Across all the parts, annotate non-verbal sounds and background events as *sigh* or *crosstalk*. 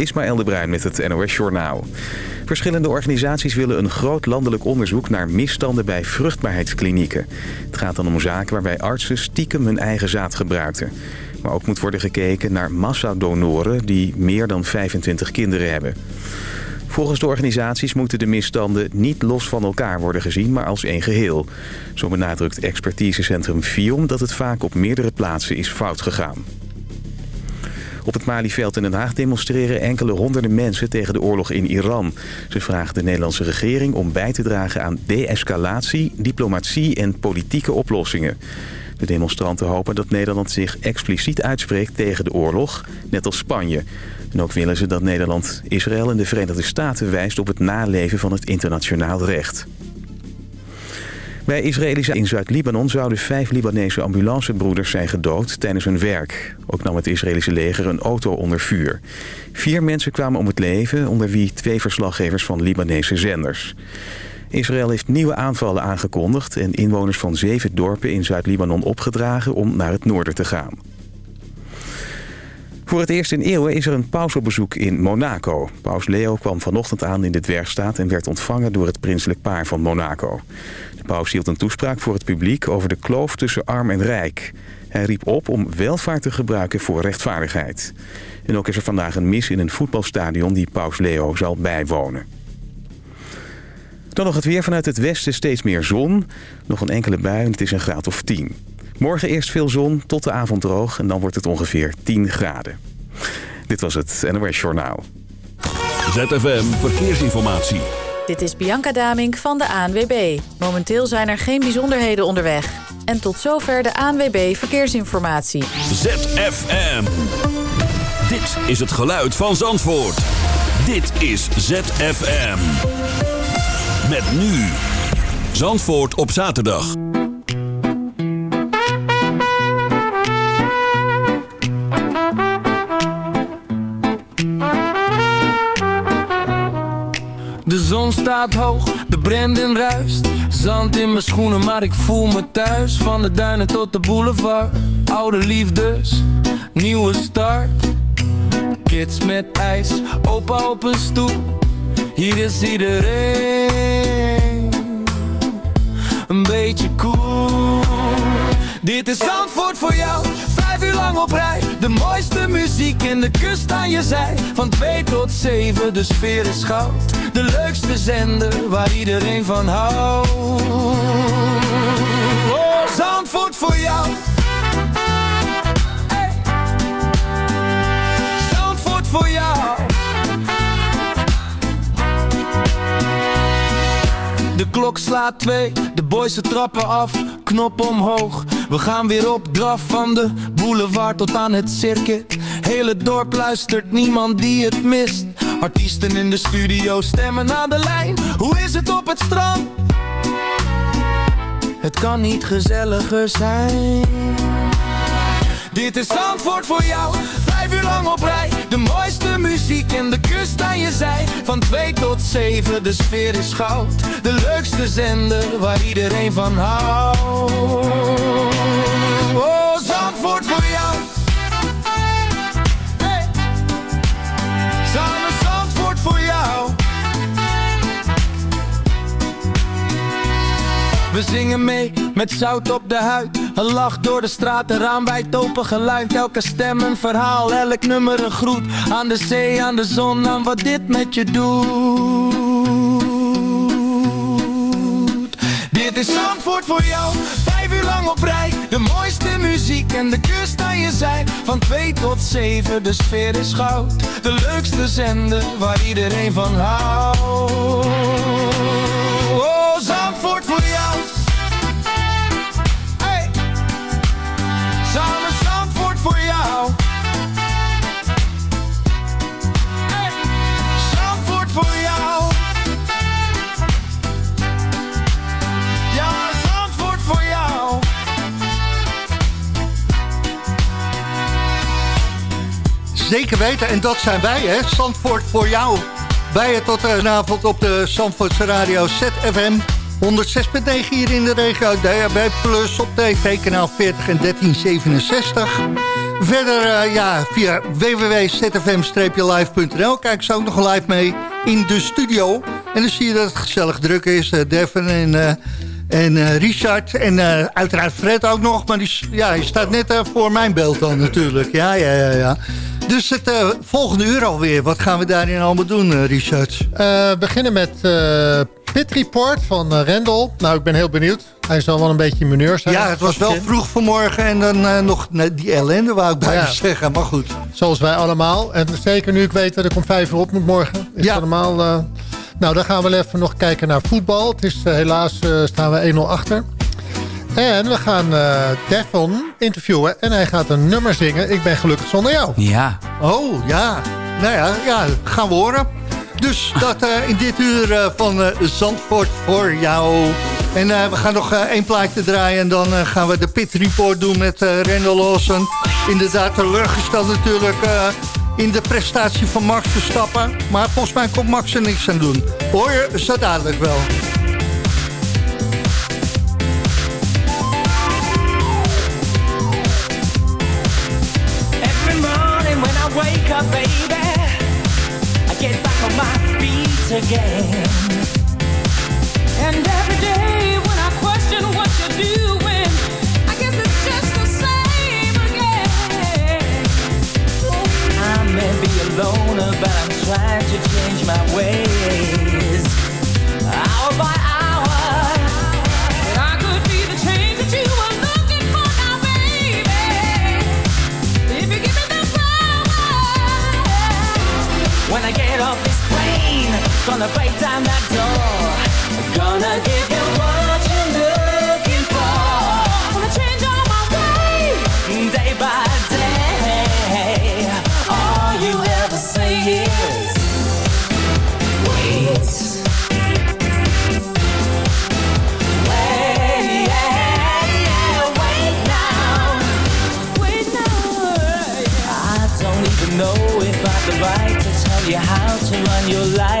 Ismaël de Bruin met het NOS Journaal. Verschillende organisaties willen een groot landelijk onderzoek naar misstanden bij vruchtbaarheidsklinieken. Het gaat dan om zaken waarbij artsen stiekem hun eigen zaad gebruikten. Maar ook moet worden gekeken naar massadonoren die meer dan 25 kinderen hebben. Volgens de organisaties moeten de misstanden niet los van elkaar worden gezien, maar als één geheel. Zo benadrukt expertisecentrum FIOM dat het vaak op meerdere plaatsen is fout gegaan. Op het Malieveld in Den Haag demonstreren enkele honderden mensen tegen de oorlog in Iran. Ze vragen de Nederlandse regering om bij te dragen aan de-escalatie, diplomatie en politieke oplossingen. De demonstranten hopen dat Nederland zich expliciet uitspreekt tegen de oorlog, net als Spanje. En ook willen ze dat Nederland Israël en de Verenigde Staten wijst op het naleven van het internationaal recht. Bij Israëlische in Zuid-Libanon zouden vijf Libanese ambulancebroeders zijn gedood tijdens hun werk. Ook nam het Israëlische leger een auto onder vuur. Vier mensen kwamen om het leven, onder wie twee verslaggevers van Libanese zenders. Israël heeft nieuwe aanvallen aangekondigd en inwoners van zeven dorpen in Zuid-Libanon opgedragen om naar het noorden te gaan. Voor het eerst in eeuwen is er een paus op bezoek in Monaco. Paus Leo kwam vanochtend aan in de dwergstaat en werd ontvangen door het prinselijk paar van Monaco. De paus hield een toespraak voor het publiek over de kloof tussen arm en rijk. Hij riep op om welvaart te gebruiken voor rechtvaardigheid. En ook is er vandaag een mis in een voetbalstadion die paus Leo zal bijwonen. Dan nog het weer vanuit het westen steeds meer zon. Nog een enkele bui en het is een graad of 10. Morgen eerst veel zon, tot de avond droog en dan wordt het ongeveer 10 graden. Dit was het NOS Journaal. ZFM Verkeersinformatie. Dit is Bianca Damink van de ANWB. Momenteel zijn er geen bijzonderheden onderweg. En tot zover de ANWB Verkeersinformatie. ZFM. Dit is het geluid van Zandvoort. Dit is ZFM. Met nu. Zandvoort op zaterdag. De zon staat hoog, de Brandon ruist. Zand in mijn schoenen, maar ik voel me thuis. Van de duinen tot de boulevard. Oude liefdes, nieuwe start. Kids met ijs, opa op een stoel. Hier is iedereen een beetje cool. Dit is Zandvoort voor jou, vijf lang op rij. De mooiste muziek en de kust aan je zij. Van twee tot zeven, de sfeer is goud. De leukste zender waar iedereen van houdt. Oh, Zandvoort voor jou. Zandvoort voor jou. De klok slaat twee, de boys trappen af, knop omhoog. We gaan weer op draf van de boulevard tot aan het circuit. Hele dorp luistert, niemand die het mist. Artiesten in de studio stemmen aan de lijn. Hoe is het op het strand? Het kan niet gezelliger zijn. Dit is Zandvoort voor jou, vijf uur lang op rij. De mooiste muziek en de kust aan je zij. Van twee tot zeven, de sfeer is goud. De leukste zender waar iedereen van houdt. Oh, Zandvoort voor jou. Zingen mee met zout op de huid. Een lach door de straat, een raam wijd open geluid. Elke stem een verhaal, elk nummer een groet. Aan de zee, aan de zon, aan wat dit met je doet. Dit is Zandvoort voor jou, vijf uur lang op rij. De mooiste muziek en de kust aan je zij. Van twee tot zeven, de sfeer is goud. De leukste zender waar iedereen van houdt. Oh, Zandvoort voor jou. Zeker weten, en dat zijn wij, hè? Zandvoort voor jou. Bij je tot vanavond op de Zandvoortse radio ZFM. 106.9 hier in de regio DHB Plus op TV kanaal 40 en 1367. Verder ja, via www.zfm-live.nl kijk ze ook nog live mee in de studio. En dan zie je dat het gezellig druk is. Devin en, en Richard en uiteraard Fred ook nog. Maar die, ja, hij staat net voor mijn beeld dan natuurlijk. Ja, ja, ja, ja. Dus het uh, volgende uur alweer. Wat gaan we daarin allemaal doen, uh, Richard? Uh, we beginnen met Pit Report van Rendel. Nou, ik ben heel benieuwd. Hij zal wel een beetje mineur zijn. Ja, het was wel vroeg vanmorgen en dan nog die ellende wou ik bijna ja. zeggen. Maar goed. Zoals wij allemaal. En zeker nu ik weet dat ik om vijf uur op moet morgen. Is ja. allemaal... nou, dan gaan we even nog kijken naar voetbal. Het is helaas staan we 1-0 achter. En we gaan uh, Devon interviewen en hij gaat een nummer zingen. Ik ben gelukkig zonder jou. Ja. Oh, ja. Nou ja, ja gaan we horen. Dus dat uh, in dit uur uh, van Zandvoort voor jou. En we gaan nog één plaatje draaien en dan gaan we de Pit Report doen met Randall Lawson. Inderdaad teleurgesteld natuurlijk in de prestatie van Max Verstappen. Maar volgens mij komt Max er niks aan doen. Hoor je zo dadelijk wel. Up, baby. I get back on my feet again. And every day when I question what you're doing, I guess it's just the same again. I may be a loner, but I'm trying to change my ways. Get off this plane, gonna break down that door. Gonna give you what you're looking for. Gonna change all my ways, day by day. All you ever say is, wait. Know if I the right to tell you how run your life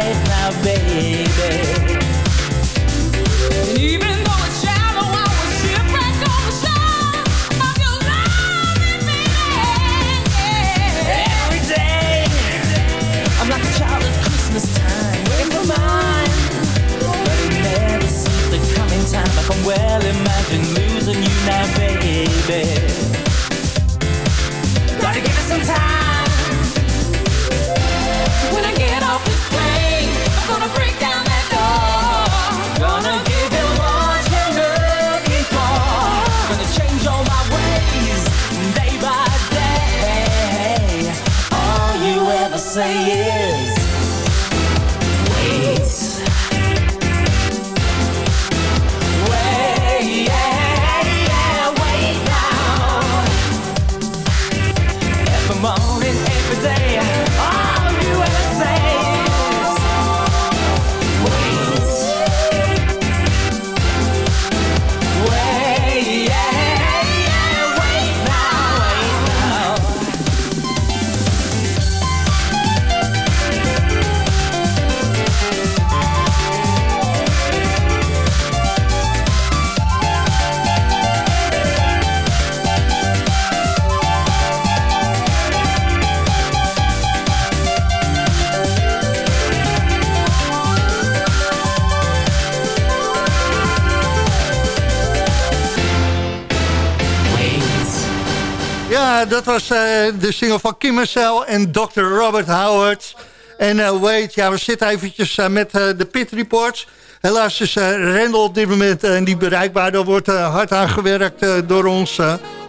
dat was uh, de single van Kim en Dr. Robert Howard. En uh, wait, ja, we zitten eventjes uh, met de Pit Reports. Helaas is Rendel op dit moment niet bereikbaar. Er wordt hard aan gewerkt door ons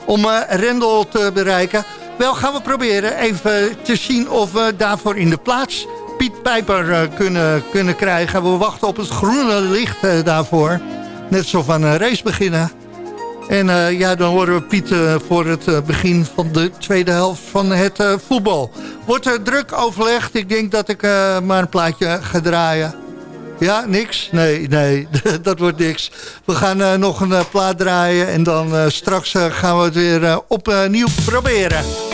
om Rendel te bereiken. Wel gaan we proberen even te zien of we daarvoor in de plaats Piet Pijper kunnen, kunnen krijgen. We wachten op het groene licht daarvoor. Net zo van een race beginnen. En uh, ja, dan horen we Piet uh, voor het uh, begin van de tweede helft van het voetbal. Wordt er druk overlegd? Ik denk dat ik maar een plaatje ga draaien. Ja, niks? Nee, nee, *laughs* dat wordt niks. We gaan nog een plaat draaien en dan straks gaan we het weer opnieuw proberen.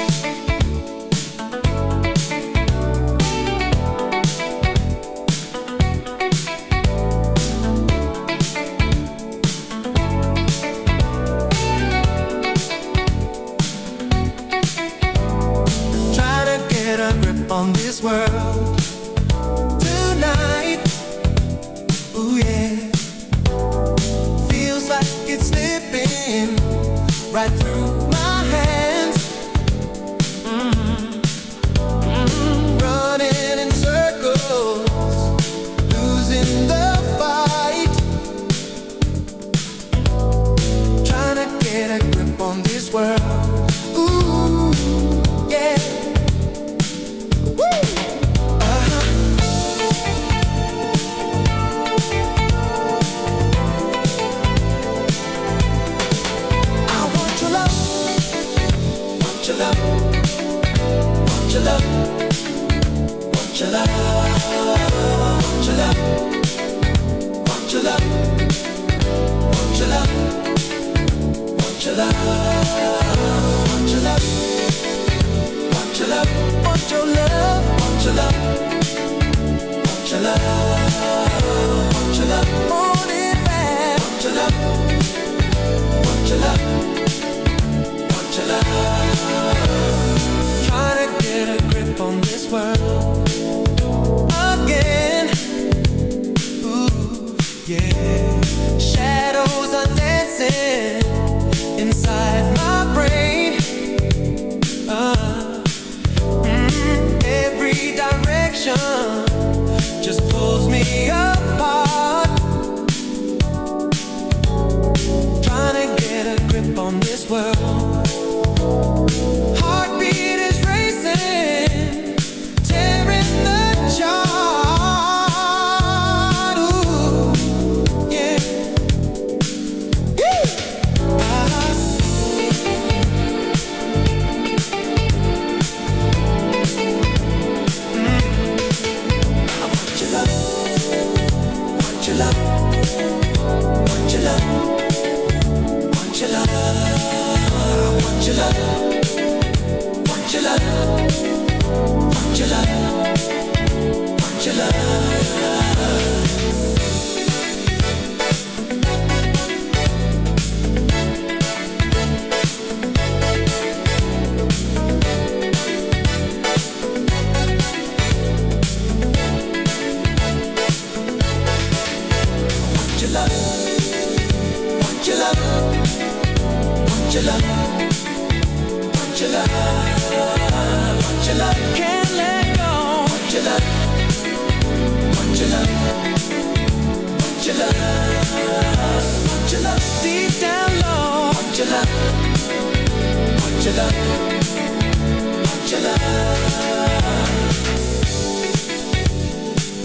world.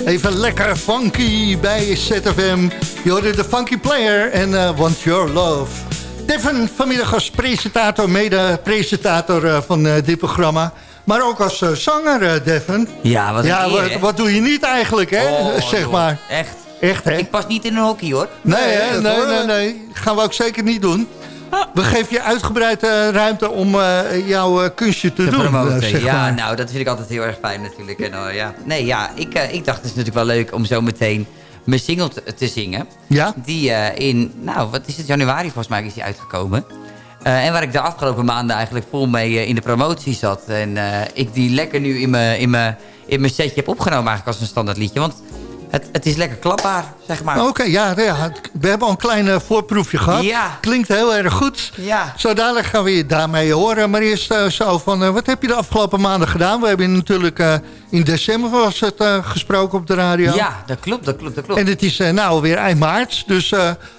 Even lekker funky bij ZFM. Je hoorde de Funky Player en uh, Want Your Love. Devin vanmiddag als presentator, mede-presentator uh, van uh, dit programma. Maar ook als zanger, Devin. Ja, wat, ja wat, wat, doe je niet eigenlijk, hè? Oh, *laughs* zeg maar. Echt. Echt, hè? Ik pas niet in een hockey, hoor. Nee, nee, nee, nee, nee. Gaan we ook zeker niet doen. We geven je uitgebreid ruimte om uh, jouw uh, kunstje te, te doen. Zeg ja, nou, dat vind ik altijd heel erg fijn natuurlijk. En, ja. Nee, ja, ik, ik dacht het is natuurlijk wel leuk om zo meteen mijn single te, te zingen. Ja? Die in, nou, wat is het, januari volgens mij is die uitgekomen. en waar ik de afgelopen maanden eigenlijk vol mee in de promotie zat. En ik die lekker nu in mijn in mijn in mijn setje heb opgenomen eigenlijk als een standaard liedje. Want het, het is lekker klapbaar, zeg maar. Oké, ja, ja, we hebben al een klein uh, voorproefje gehad. Ja. Klinkt heel erg goed. Ja. Zo dadelijk gaan we je daarmee horen. Maar eerst uh, zo van, uh, wat heb je de afgelopen maanden gedaan? We hebben natuurlijk in december was het gesproken op de radio. Ja, dat klopt, dat klopt, dat klopt. En het is nou weer eind maart. Dus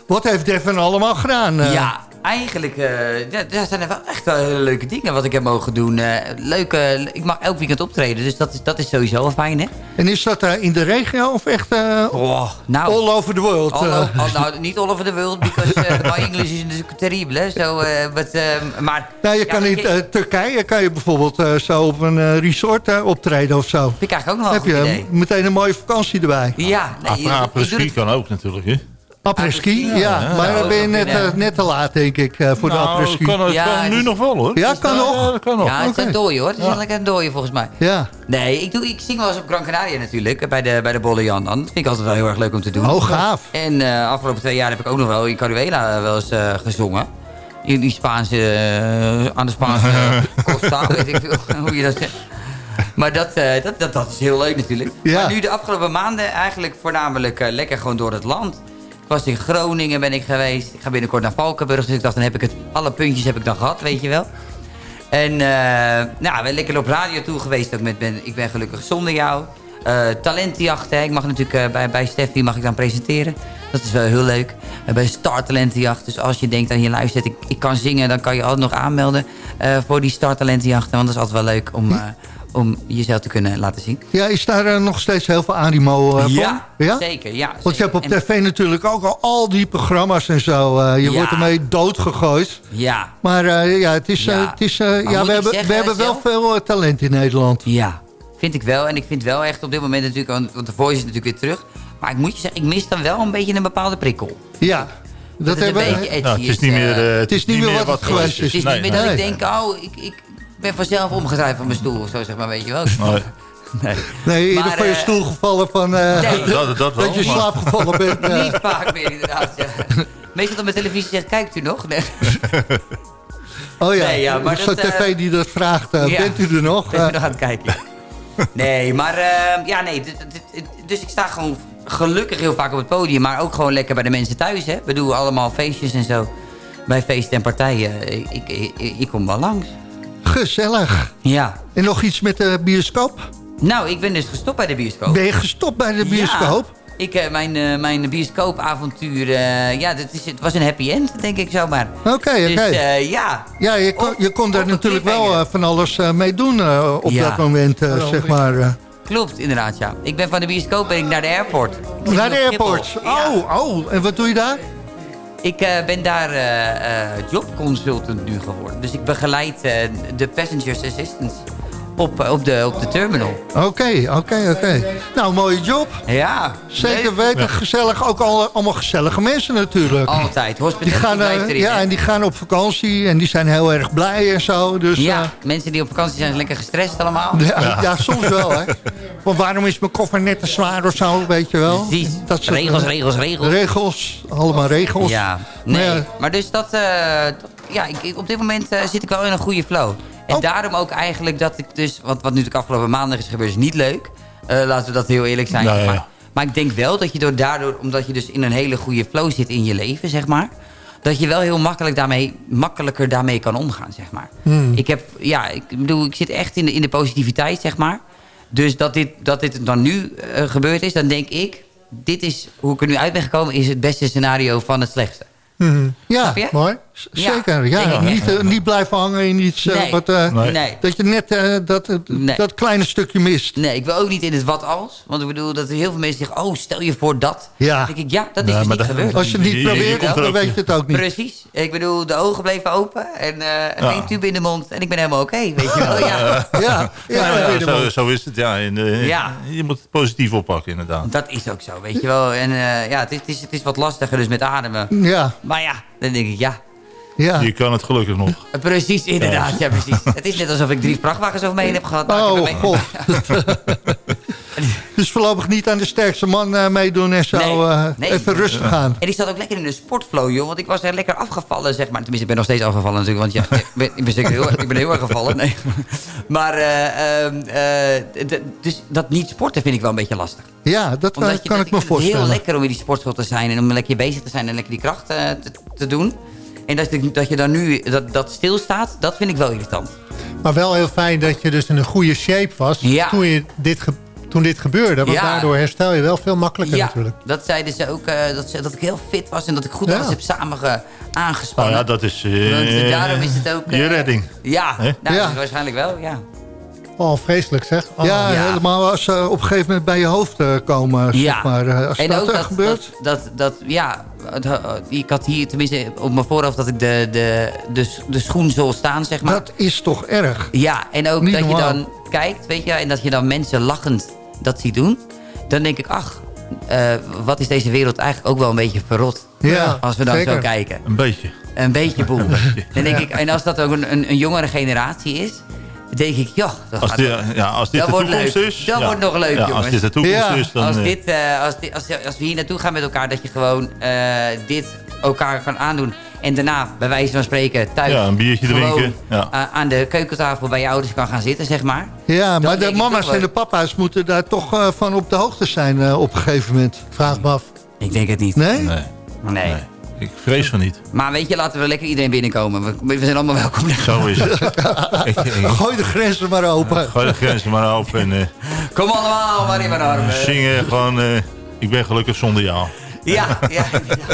wat heeft Devin allemaal gedaan? ja, eigenlijk uh, ja, zijn er wel echt wel hele leuke dingen wat ik heb mogen doen. Uh, leuke, ik mag elk weekend optreden, dus dat is, dat is sowieso wel fijn, hè? En is dat uh, in de regio of echt oh, nou, all over the world? All, all, nou, niet all over the world, because my English is natuurlijk terrible, hè? So, but, maar, nou, je kan in Turkije kan je bijvoorbeeld zo op een resort optreden of zo. Vind ik eigenlijk ook nog wel Heb je idee. meteen een mooie vakantie erbij. Ja, nee, ah, ski kan ook natuurlijk, hè? Après-ski, ja. ja. Maar dan ben je net, uh, net te laat, denk ik, uh, voor nou, de après-ski. Kan, het Ja, kan nu nog wel, hoor. Ja, kan nog. Ja, dat kan nog. Ja, het is een dooie hoor. Het is eigenlijk een dooie volgens mij. Ja. Nee, ik, doe, ik zing wel eens op Gran Canaria natuurlijk. Bij de, bij de Bolle Jan dan. Dat vind ik altijd wel heel erg leuk om te doen. Oh, gaaf. En de afgelopen twee jaar heb ik ook nog wel in Caruela wel eens eh, gezongen. In die Spaanse, eh, aan de Spaanse *laughs* Costa, weet ik veel *laughs* hoe je dat zegt. Maar dat, eh, dat, dat, dat is heel leuk natuurlijk. Ja. Maar nu de afgelopen maanden eigenlijk voornamelijk eh, lekker gewoon door het land. Was in Groningen ben ik geweest. Ik ga binnenkort naar Valkenburg. Dus ik dacht, dan heb ik het, alle puntjes heb ik dan gehad, weet je wel. En uh, nou, ben lekker op radio toe geweest. Ook met, ben, ik ben gelukkig zonder jou. Uh, talentenjacht, ik mag natuurlijk uh, bij, bij Steffi mag ik dan presenteren. Dat is wel heel leuk. Bij Star Talentenjacht. Dus als je denkt aan je luistert, ik, ik kan zingen... dan kan je altijd nog aanmelden voor die Star Talentenjacht. Want dat is altijd wel leuk om, om jezelf te kunnen laten zien. Ja, is daar nog steeds heel veel animo van? Ja, ja, zeker. Ja, Want je hebt op tv natuurlijk ook al, al die programma's en zo. je Ja. wordt ermee doodgegooid. Ja, Maar ja, het is, Ja. het is, ja, we hebben, zeggen, we hebben wel veel eh, talent in Nederland. ja. Vind ik wel. En ik vind wel echt op dit moment natuurlijk... want- de Voice is natuurlijk weer terug. Maar ik moet je zeggen, ik mis dan wel een beetje een bepaalde prikkel. Ja, dat, Dat, het een hebben beetje edgy Nou, het is niet eh, meer, eh, het is niet meer wat het geweest is. Het is Nee, niet meer nee. dat ik denk, oh, ik, ik ben vanzelf omgedraaid van mijn stoel. Of zo, zeg maar, weet je wel. Nee. Nee. Nee, Maar, van je eh, stoel gevallen van eh, Nee. Dat, dat wel. dat je in maar- slaap gevallen bent. *laughs* eh. Niet vaak meer, inderdaad. Ja. Meestal dan met televisie zegt, kijkt u nog? Nee. oh ja, Nee, ja, maar zo'n tv die dat vraagt. ja. Bent u er nog? Ben je Eh, nog aan het kijken? Nee, maar eh, ja, nee. Dus ik sta gewoon gelukkig heel vaak op het podium, maar ook gewoon lekker bij de mensen thuis. Hè. We doen allemaal feestjes en zo. Bij feesten en partijen. Ik, ik, ik, ik kom wel langs. Gezellig. Ja. En nog iets met de bioscoop? Nou, ik ben dus gestopt bij de bioscoop. Ben je gestopt bij de bioscoop? Ja. Ik, eh, mijn, eh, mijn bioscoopavontuur, eh, ja, dat is, het was een happy end, denk ik zomaar. Oké, oké. Dus eh, ja, ja, je kon, je kon daar natuurlijk wel van alles eh, mee doen op Ja. dat moment, zeg maar. klopt inderdaad, ja. Ik ben van de bioscoop ben ik naar de airport. Naar de airport. Ja. Oh, oh. En wat doe je daar? Ik eh, ben daar eh, eh, jobconsultant nu geworden. Dus ik begeleid de passengers assistants op, op, de, op de terminal. Oké, oké, oké. Nou, mooie job. Ja, Zeker weten. Gezellig. Ook al, allemaal gezellige mensen natuurlijk. Altijd. Die gaan, erin. ja, hè? en die gaan op vakantie en die zijn heel erg blij en zo. Dus, ja, mensen die op vakantie zijn, zijn lekker gestrest allemaal. ja, ja, soms wel, hè. *laughs* Want waarom is mijn koffer net te zwaar of zo, weet je wel? Precies. Dat soort, regels, regels, regels. Regels, allemaal regels. Ja, nee. Maar ja. Maar dus dat... eh, dat- ja, ik, ik- op dit moment eh, zit ik wel in een goede flow. En Oh. daarom ook eigenlijk dat ik dus... Want wat nu de afgelopen maanden is gebeurd is niet leuk. Eh, laten we dat heel eerlijk zijn. Nee. Maar, maar ik denk wel dat je door daardoor... Omdat je dus in een hele goede flow zit in je leven, zeg maar... Dat je wel heel makkelijk daarmee, makkelijker daarmee kan omgaan, zeg maar. Hmm. Ik heb, ja, ik bedoel, ik zit echt in de, in de positiviteit, zeg maar. Dus dat dit, dat dit dan nu eh, gebeurd is, dan denk ik... Dit is, hoe ik er nu uit ben gekomen, is het beste scenario van het slechtste. Mhm. Ja? Mooi. Ja, zeker. Ja, niet, eh, niet blijven hangen in iets eh, Nee. wat, eh, Nee. Dat je net eh, dat, Nee. dat kleine stukje mist. Nee, ik wil ook niet in het wat als. Want ik bedoel dat er heel veel mensen zeggen... oh, stel je voor dat. Ja. Dan denk ik, ja, dat is Ja, dus maar niet dat- gebeurd. Als je het niet probeert, er dan weet je het ook niet. Precies. Ik bedoel, de ogen bleven open. En eh, Ja. geen tube in de mond. En ik ben helemaal oké, weet je wel. *laughs* Ja, Ja, ja, Ja, ja, ja, zo, zo is het. Ja. En, Ja. Je moet het positief oppakken, inderdaad. dat is ook zo, weet je wel. En eh, ja, het is, het, is, het is wat lastiger dus met ademen. ja, Maar ja, dan denk ik, ja... ja. Je kan het gelukkig nog. *laughs* Precies, inderdaad. Ja, precies. Het is net alsof ik drie vrachtwagens over me heen heb gehad. Oh, god. *laughs* dus voorlopig niet aan de sterkste man eh, meedoen en zo Nee, eh, nee. even rustig gaan. En ik zat ook lekker in de sportflow, joh. Want ik was er lekker afgevallen, zeg maar. Tenminste, ik ben nog steeds afgevallen natuurlijk. Want ja, *laughs* ik ben, ik ben, zeker heel, ik ben heel erg gevallen. Nee. Maar, eh, ehm, eh, dus dat niet sporten vind ik wel een beetje lastig. Ja, dat je, kan dat ik me vind het heel voorstellen. lekker om in die sportschool te zijn. En om lekker bezig te zijn en lekker die kracht te, te doen. En dat, je- dat je dan nu dat, dat stilstaat, dat vind ik wel irritant. Maar wel heel fijn dat je dus in een goede shape was Ja. toen, je dit toen dit gebeurde. Want Ja. daardoor herstel je wel veel makkelijker Ja, natuurlijk. dat zeiden ze ook. eh, dat, ze, dat ik heel fit was en dat ik goed Ja. alles heb samen ge- Nou aangespannen. ja, dat is... eh, Want daarom is het ook... Je eh, redding. Ja, nou, Ja. waarschijnlijk wel, ja. Oh, vreselijk zeg. Oh. ja, ja. helemaal als ze op een gegeven moment bij je hoofd eh, komen, Ja. zeg maar. eh, Als en dat ook er dat, gebeurt. dat, dat, dat, ja, eh, ik had hier tenminste op mijn voorhoofd dat ik de, de, de, de schoen zal staan, zeg maar. Dat is toch erg. Ja, en ook Niet dat je dan kijkt, weet je, en dat je dan mensen lachend dat ziet doen. Dan denk ik, ach, eh, wat is deze wereld eigenlijk ook wel een beetje verrot. Ja, Als we dan zeker. zo kijken. Een beetje. Een beetje boel. Dan denk ik, en als dat ook een, een, een jongere generatie is, denk ik, ja, dat Als, ja, als dit Dat de wordt toekomst leuk. is... Dat ja. wordt nog leuk, ja, Als jongens. dit de toekomst Ja. is, dan... als, eh, dit, eh, als, dit, als, als we hier naartoe gaan met elkaar, dat je gewoon eh, dit elkaar kan aandoen. En daarna, bij wijze van spreken, thuis. Ja, een biertje gewoon, drinken, ja. aan de keukentafel bij je ouders kan gaan zitten, zeg maar. Ja, maar de mama's en de papa's moeten daar toch van op de hoogte zijn op een gegeven moment. Vraag me af. Ik denk het niet. Nee? Nee, Nee. nee. Ik vrees van niet. Maar weet je, laten we lekker iedereen binnenkomen. We, we zijn allemaal welkom. Zo is het. *laughs* ik, ik, Gooi de grenzen maar open. gooi de grenzen maar open en eh, Kom allemaal maar in mijn armen. zingen gewoon... eh, ik ben gelukkig zonder jou. Ja, ja.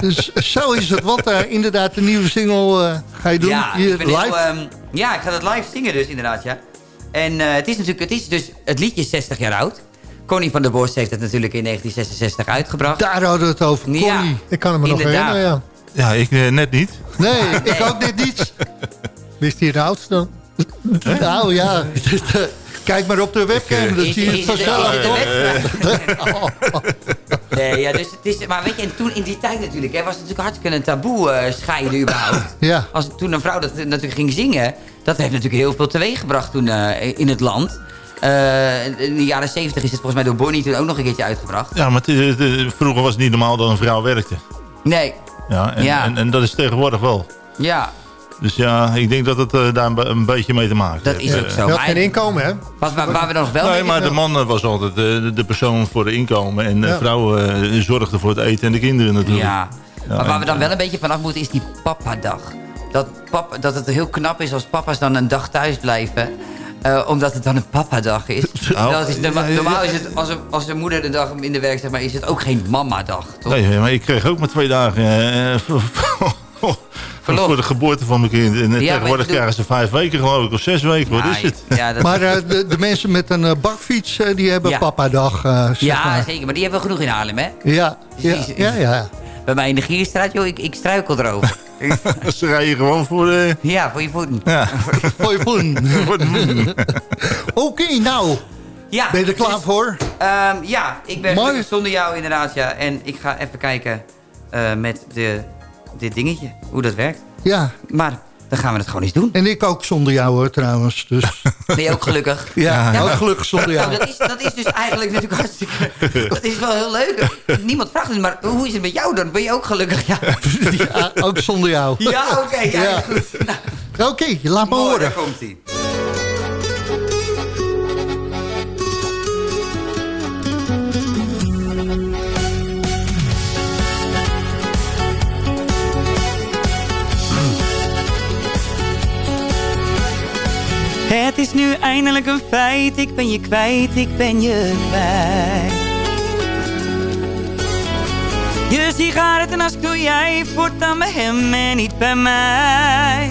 Dus zo is het, want eh, inderdaad de nieuwe single eh, ga je doen ja, hier live. heel, ehm, ja, ik ga het live zingen dus inderdaad, ja. En eh, het is natuurlijk, het is dus, het liedje is 60 jaar oud. Connie van der Borst heeft het natuurlijk in 1966 uitgebracht. Daar hadden we het over, Ja. Connie. Ik kan hem me nog herinneren, ja. Ja, ik eh, net niet. Nee, *laughs* ik ook net niet. Is hier de oudste dan? Nou ja, kijk maar op de webcam, dan Is- zie je het vanzelf. Nee, ja, dus het is, maar weet je, en toen in die tijd natuurlijk, hè, was het natuurlijk hartstikke een taboe eh, scheiden überhaupt. *laughs* Ja, Als toen een vrouw dat natuurlijk ging zingen, dat heeft natuurlijk heel veel teweeg gebracht toen eh, in het land. Eh, in de jaren 70 is het volgens mij door Bonnie toen ook nog een keertje uitgebracht. Ja, maar het, is- het, eh, vroeger was het niet normaal dat een vrouw werkte. Nee, Ja, en, Ja. En, en dat is tegenwoordig wel. ja, Dus ja, ik denk dat het eh, daar een, be- een beetje mee te maken dat heeft. is ook zo. Je had geen inkomen, hè? wat, waar, waar we nog wel Nee, mee- maar de man was altijd de, de persoon voor de inkomen. En de Ja. vrouw eh, zorgde voor het eten en de kinderen natuurlijk. Ja, maar waar en- we dan wel een beetje vanaf moeten is die papa-dag. Dat, papa, dat het heel knap is als papa's dan een dag thuis blijven. Eh, omdat het dan een papa-dag is. *laughs* Terwijl het is norma- normaal is het, als een, als een moeder de dag in de werk zeg maar, is het ook geen mama-dag. Toch? Nee, maar ik kreeg ook maar twee dagen eh, *laughs* voor, voor- Verlof. voor de geboorte van mijn kind. En eh, tegenwoordig krijgen ze vijf weken geloof ik, of zes weken. Wat is het? Ja, dat, maar eh, de, de mensen met een bakfiets, die hebben Ja. papadag, eh zeg ja maar. zeker. Maar die hebben we genoeg in Haarlem, hè? Ja, ja, ja, ja. Bij mij in de Gierstraat, joh, ik, ik struikel erover. *laughs* Ze rijden gewoon voor... eh, ja, voor je voeten. ja, *laughs* Voor je voeten. *laughs* voor de- Oké, nou, Ja, ben je er klaar dus, voor? ehm, ja, ik ben Mooi. zonder jou inderdaad, ja. En ik ga even kijken eh, met de, dit dingetje, hoe dat werkt. Ja, Maar dan gaan we het gewoon eens doen. en ik ook zonder jou hoor trouwens. Dus *laughs* Ben je ook gelukkig? ja, Ja, ook maar- gelukkig zonder Nou, jou. dat is, dat is dus eigenlijk natuurlijk hartstikke... *laughs* Dat is wel heel leuk. Niemand vraagt het, maar hoe is het met jou dan? Ben je ook gelukkig? Ja, *laughs* Ja, ook zonder jou. ja oké. ja. Nou, Oké, laat me mooi, horen. daar nu eindelijk een feit, ik ben je kwijt, ik ben je kwijt. Je sigarettenas doe jij voortaan bij hem en niet bij mij.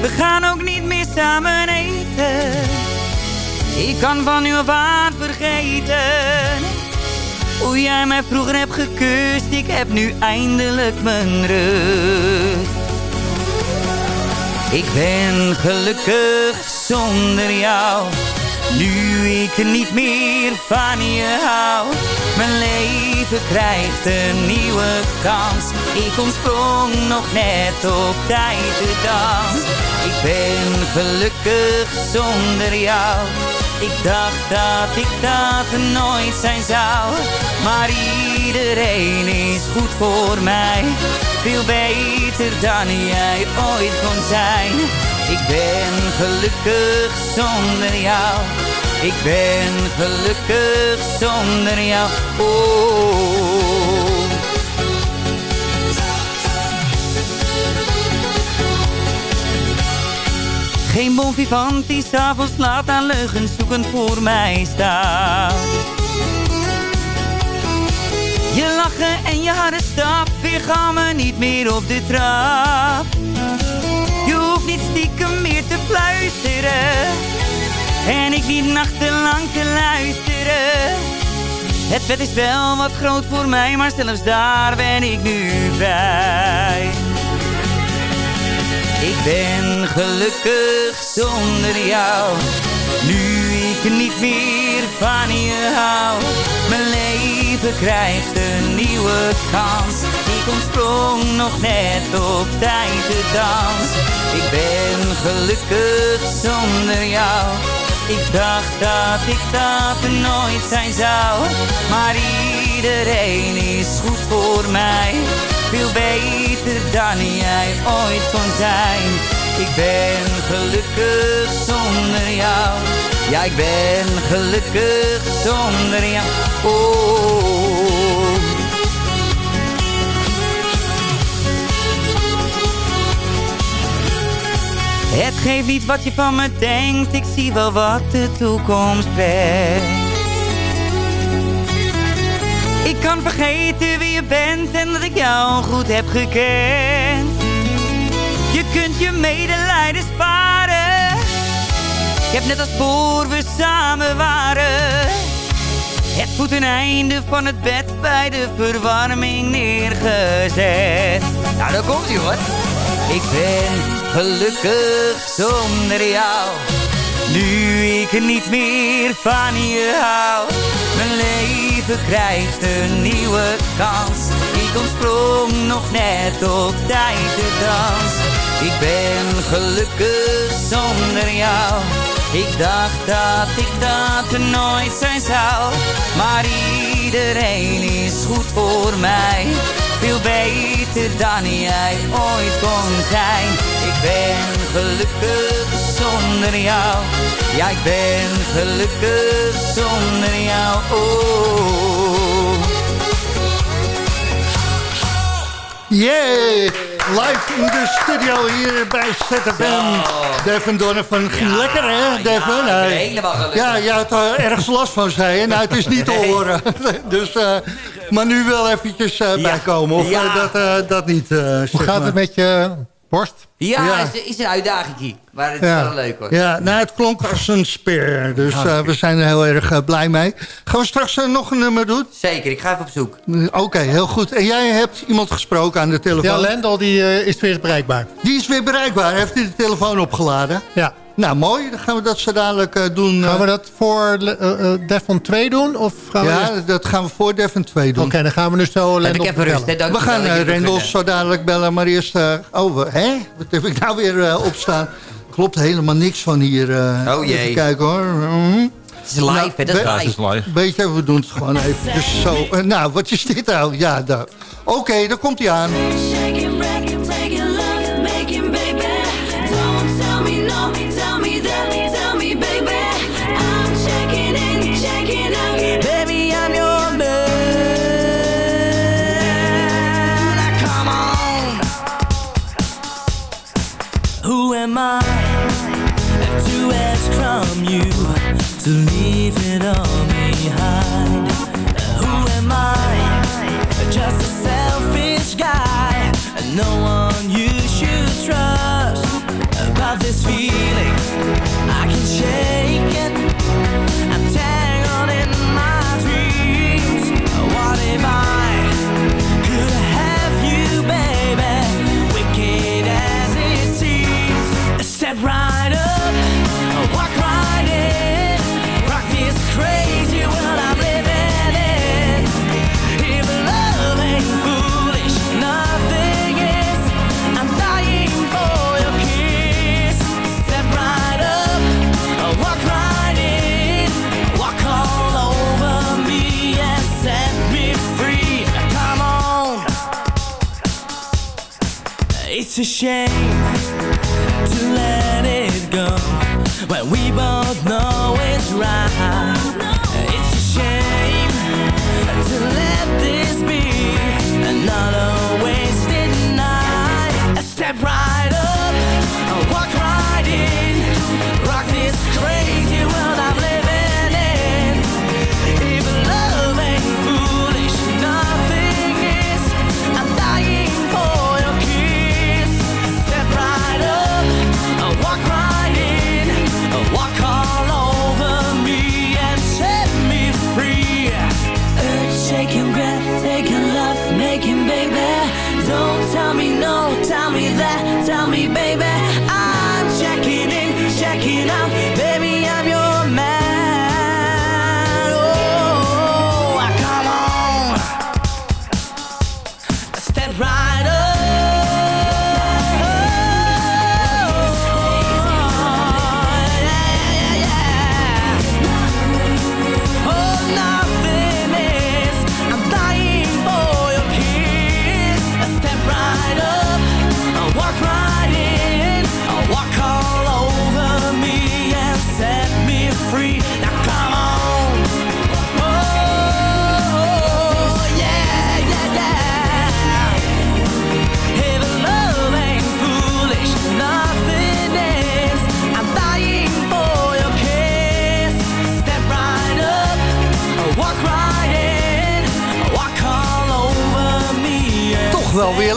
We gaan ook niet meer samen eten. Ik kan van af aan vergeten. Hoe jij mij vroeger hebt gekust, ik heb nu eindelijk mijn rust. Ik ben gelukkig zonder jou. Nu ik niet meer van je hou. Mijn leven krijgt een nieuwe kans. Ik ontsprong nog net op tijd de dans. Ik ben gelukkig zonder jou. Ik dacht dat ik dat nooit zijn zou. Maar iedereen is goed voor mij. Veel beter dan jij ooit kon zijn. Ik ben gelukkig zonder jou. Ik ben gelukkig zonder jou. Oh. Geen bon vivant die s'avonds laat aan leugens zoekend voor mij staat. Je lachen en je harde stap weergaan me niet meer op de trap. Niet stiekem meer te fluisteren. En ik niet nachtenlang te luisteren. Het bed is wel wat groot voor mij, maar zelfs daar ben ik nu vrij. Ik ben gelukkig zonder jou. Nu ik niet meer van je hou. Mijn leven krijgt een nieuwe kans. Ik ontsprong nog net op tijd de dans. Ik ben gelukkig zonder jou. Ik dacht dat ik dat nooit zijn zou. Maar iedereen is goed voor mij. veel beter dan jij ooit kon zijn. Ik ben gelukkig zonder jou. Ja, ik ben gelukkig zonder jou. Oh. Het geeft niet wat je van me denkt, ik zie wel wat de toekomst brengt. Ik kan vergeten wie je bent en dat ik jou goed heb gekend. Je kunt je medelijden sparen. Ik heb net als voor we samen waren. Het voet een einde van het bed bij de verwarming neergezet. Nou, daar komt ie hoor. Ik ben gelukkig zonder jou. Nu ik niet meer van je hou. Mijn leven krijgt een nieuwe kans. Ik ontsprong nog net op tijd de dans. Ik ben gelukkig zonder jou. Ik dacht dat ik dat nooit zijn zou. Maar iedereen is goed voor mij. Veel beter dan jij ooit kon zijn. Ik ben gelukkig zonder jou. Ja, ik ben gelukkig zonder jou. Oh. Yeah! Live in de studio hier bij ZFM. Devin Donovan ging ja, lekker, hè, Devin? Ja, helemaal gelukkig. Ja, je had er ergens last van, zei je. Nou, het is niet te horen. *laughs* dus, uh, maar nu wel eventjes uh, ja. bijkomen. Of uh, dat, dat niet, Hoe gaat maar. het met je borst? Ja, ja. Is, is een uitdaging. Maar het is ja. wel leuk hoor. Ja, nou, het klonk als een speer. Dus uh, we zijn er heel erg uh, blij mee. Gaan we straks uh, nog een nummer doen? Zeker, ik ga even op zoek. Oké, okay, heel goed. En jij hebt iemand gesproken aan de telefoon? Ja, Lendel die, is weer bereikbaar. Die is weer bereikbaar. Heeft hij de telefoon opgeladen? Ja. Nou, mooi. Dan gaan we dat zo dadelijk uh, doen. Gaan we dat voor uh, Defon 2 doen? Of gaan ja, we dat gaan we voor Defon 2 doen. Oké, okay, dan gaan we nu zo ik even rust, We gaan uh, Rendels zo dadelijk bellen. Maar eerst... oh, hè? Wat heb ik nou weer opstaan? Klopt helemaal niks van hier. oh jee. Even kijken hoor. Mm. Het is live, nou, hè? Dat is ja, live. live. Weet je, we doen het gewoon even dus zo. nou, wat is dit nou? Ja, Oké, okay, daar komt hij aan. Am I to ask from you to leave it all behind? Who am I? Just a selfish guy, no one to share.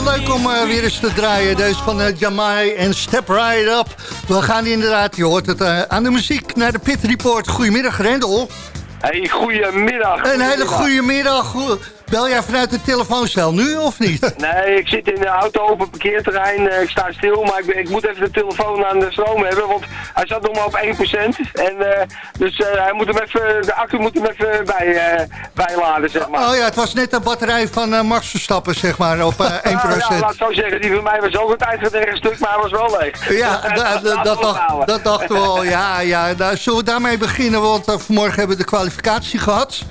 Leuk om eh, weer eens te draaien. Deze van uh, Jamai en Step Right Up. We gaan inderdaad, je hoort het eh, aan de muziek, naar de Pit Report. Goedemiddag, Rendel. Hey, goedemiddag. Een hele goede middag. Bel jij vanuit de telefooncel nu of niet? *laughs* Nee, ik zit in de auto op het parkeerterrein. eh, Ik sta stil, maar ik, ik moet even de telefoon aan de stroom hebben, want hij zat nog maar op 1%. En, eh, dus eh, hij moet hem even, de accu moet hem even bij, bijladen, zeg maar. Oh ja, het was net de batterij van Max Verstappen, zeg maar, op eh, 1%. *laughs* Nou, ja, laat ik zo zeggen, die van mij was ook een tijd een stuk, maar hij was wel leeg. Ja, *laughs* da- da- Laten dat, dacht, dat dachten we al. Ja, ja, daar zullen we daarmee beginnen, want vanmorgen hebben we de kwalificatie gehad.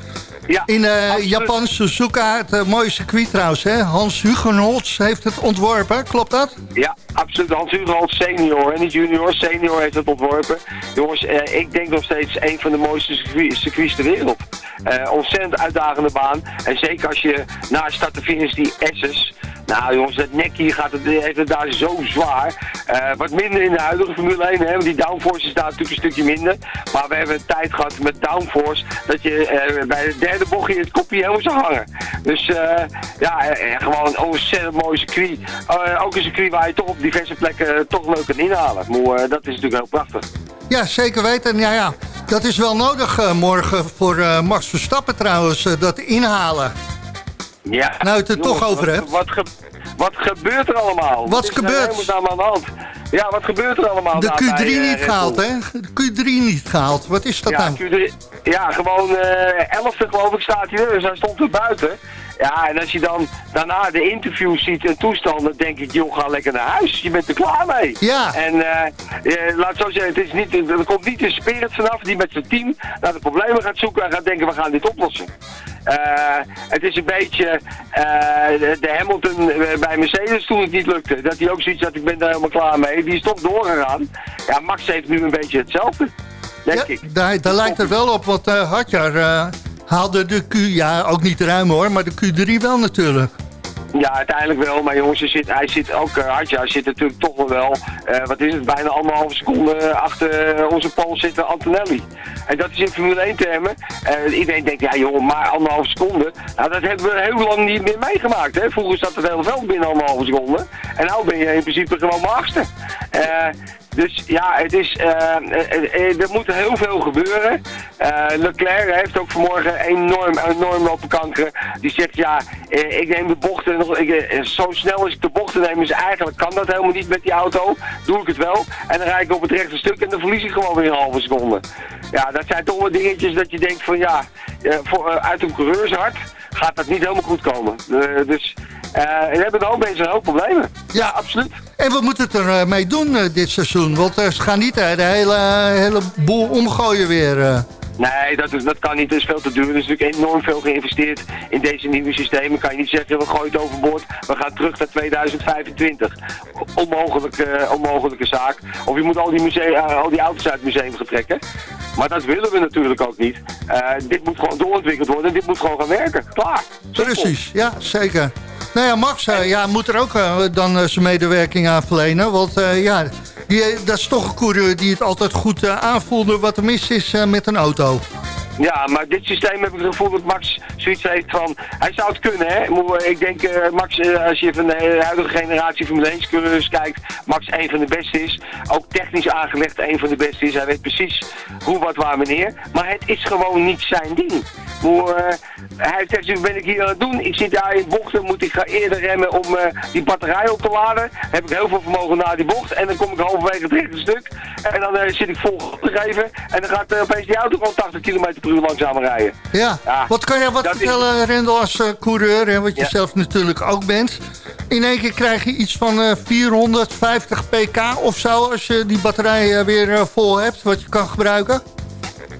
Ja, In absoluut. Japan, Suzuka, het eh, mooie circuit trouwens. Hè? Hans Hugenholz heeft het ontworpen, klopt dat? Ja, absoluut. Hans Hugenholt senior, en niet junior. Senior heeft het ontworpen. Jongens, eh, ik denk nog steeds een van de mooiste circuit- circuits ter wereld. Ontzettend uitdagende baan. En zeker als je na start de finish die S's... Nou jongens, dat nekje gaat het, heeft het daar zo zwaar. Wat minder in de huidige Formule 1, hè, want die downforce is daar natuurlijk een stukje minder. Maar we hebben een tijd gehad met downforce dat je bij de derde bocht in het kopje helemaal zou hangen. Dus eh, ja, eh, gewoon een ontzettend mooi circuit. Eh, ook een circuit waar je toch op diverse plekken eh, toch leuk kan inhalen. Maar eh, dat is natuurlijk heel prachtig. Ja, zeker weten. En ja, ja, dat is wel nodig eh, morgen voor eh, Max Verstappen trouwens, eh, dat inhalen. Ja. Nou, het er Jongens, toch over hebt. Wat, ge- wat gebeurt er allemaal? Wat is er gebeurt? helemaal aan de hand? Ja, wat gebeurt er allemaal? De daar Q3 bij, eh, niet gehaald, hè? De Q3 niet gehaald. Wat is dat ja, nou? Q3 ja, gewoon eh 11e geloof ik staat hij er, dus hij stond er buiten. Ja, en als je dan daarna de interviews ziet en toestanden, denk ik, joh, ga lekker naar huis. Je bent er klaar mee. Ja. En eh, eh, laat het zo zeggen, het is niet, er komt niet een spirit vanaf die met zijn team naar de problemen gaat zoeken en gaat denken, we gaan dit oplossen. Eh, het is een beetje eh, de, Hamilton eh, bij Mercedes toen het niet lukte. Dat hij ook zoiets had, ik ben daar helemaal klaar mee. Die is toch doorgegaan. Ja, Max heeft nu een beetje hetzelfde, denk Ja, ik. daar, daar lijkt het wel op, want uh, Hadjar eh, haalde de Q... Ja, ook niet ruim hoor, maar de Q3 wel natuurlijk. Ja, uiteindelijk wel. Maar jongens, hij zit, hij zit ook, uh, zit natuurlijk toch wel uh, wat is het, bijna anderhalve seconde achter onze pool zitten Antonelli. En dat is in Formule 1 termen. Uh, iedereen denkt, ja joh, maar anderhalve seconde. Nou, dat hebben we heel lang niet meer meegemaakt. Hè? Vroeger zat het hele veld binnen anderhalve seconde. En nu ben je in principe gewoon maar achtste. Dus ja, het is, uh, uh, er moet heel veel gebeuren. Uh, Leclerc heeft ook vanmorgen enorm, enorm lopen kankeren. Die zegt, ja, ik neem de bochten nog, ik, zo snel als ik de bochten neem, is eigenlijk kan dat helemaal niet met die auto. Doe ik het wel. En dan rijd ik op het rechte stuk en dan verlies ik gewoon weer een halve seconde. Ja, dat zijn toch wel dingetjes dat je denkt van, ja, voor, uit een coureurshart gaat dat niet helemaal goed komen. dus we hebben hoop mensen een hoop problemen. Ja, absoluut. En we moeten het er mee doen uh, dit seizoen. Want ze gaan niet de hele, hele boel omgooien weer. Nee, dat, dat kan niet. Dat is veel te duur. Er is natuurlijk enorm veel geïnvesteerd in deze nieuwe systemen. Kan je niet zeggen, we gooien het overboord. We gaan terug naar 2025. Onmogelijke, onmogelijke zaak. Of je moet al die, musea, al die auto's uit het museum gaan trekken. Maar dat willen we natuurlijk ook niet. dit moet gewoon doorontwikkeld worden. En dit moet gewoon gaan werken. Klaar. Precies, ja, zeker. Nou ja, Max uh, ja, moet er ook uh, dan uh, zijn medewerking aan verlenen. Want ja, die, dat is toch een coureur die het altijd goed aanvoelde wat er mis is met een auto. Ja, maar dit systeem heb ik het gevoel dat Max zoiets heeft van... Hij zou het kunnen, hè. Ik denk, uh, Max, uh, als je van de huidige generatie Formule 1 coureurs kijkt... Max een van de beste is. Ook technisch aangelegd een van de beste is. Hij weet precies hoe, wat, waar, wanneer. Maar het is gewoon niet zijn ding. Hoe, uh, hij zegt, dus ben ik hier aan het doen? Ik zit daar in bochten, moet ik ga eerder remmen om die batterij op te laden. Heb ik heel veel vermogen naar die bocht. En dan kom ik halverwege het rechte stuk. En dan zit ik vol te geven. En dan gaat opeens die auto gewoon 80 km per uur langzamer rijden. Ja, ja. wat kan jij wat vertellen, is... Rendel, als uh, coureur, hè, wat je ja. zelf natuurlijk ook bent. In één keer krijg je iets van uh, 450 pk of zo, als je die batterij uh, weer vol hebt, wat je kan gebruiken?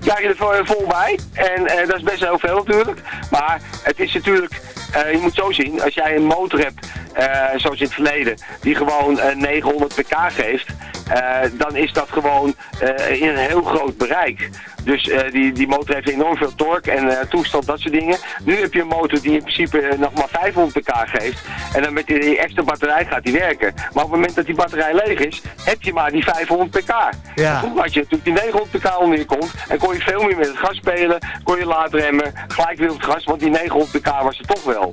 krijg je er vol bij. En uh, dat is best heel veel natuurlijk. Maar het is natuurlijk, uh, je moet zo zien, als jij een motor hebt, uh, zoals in het verleden, die gewoon 900 pk geeft, dan is dat gewoon in een heel groot bereik. Dus eh, die, die motor heeft enorm veel torque en eh, toestand, dat soort dingen. Nu heb je een motor die in principe eh, nog maar 500 pk geeft. En dan met die extra batterij gaat die werken. Maar op het moment dat die batterij leeg is, heb je maar die 500 pk. Ja. Vroeger had je natuurlijk die 900 pk onder je kont. En kon je veel meer met het gas spelen, kon je laat remmen, gelijk weer op het gas, want die 900 pk was er toch wel.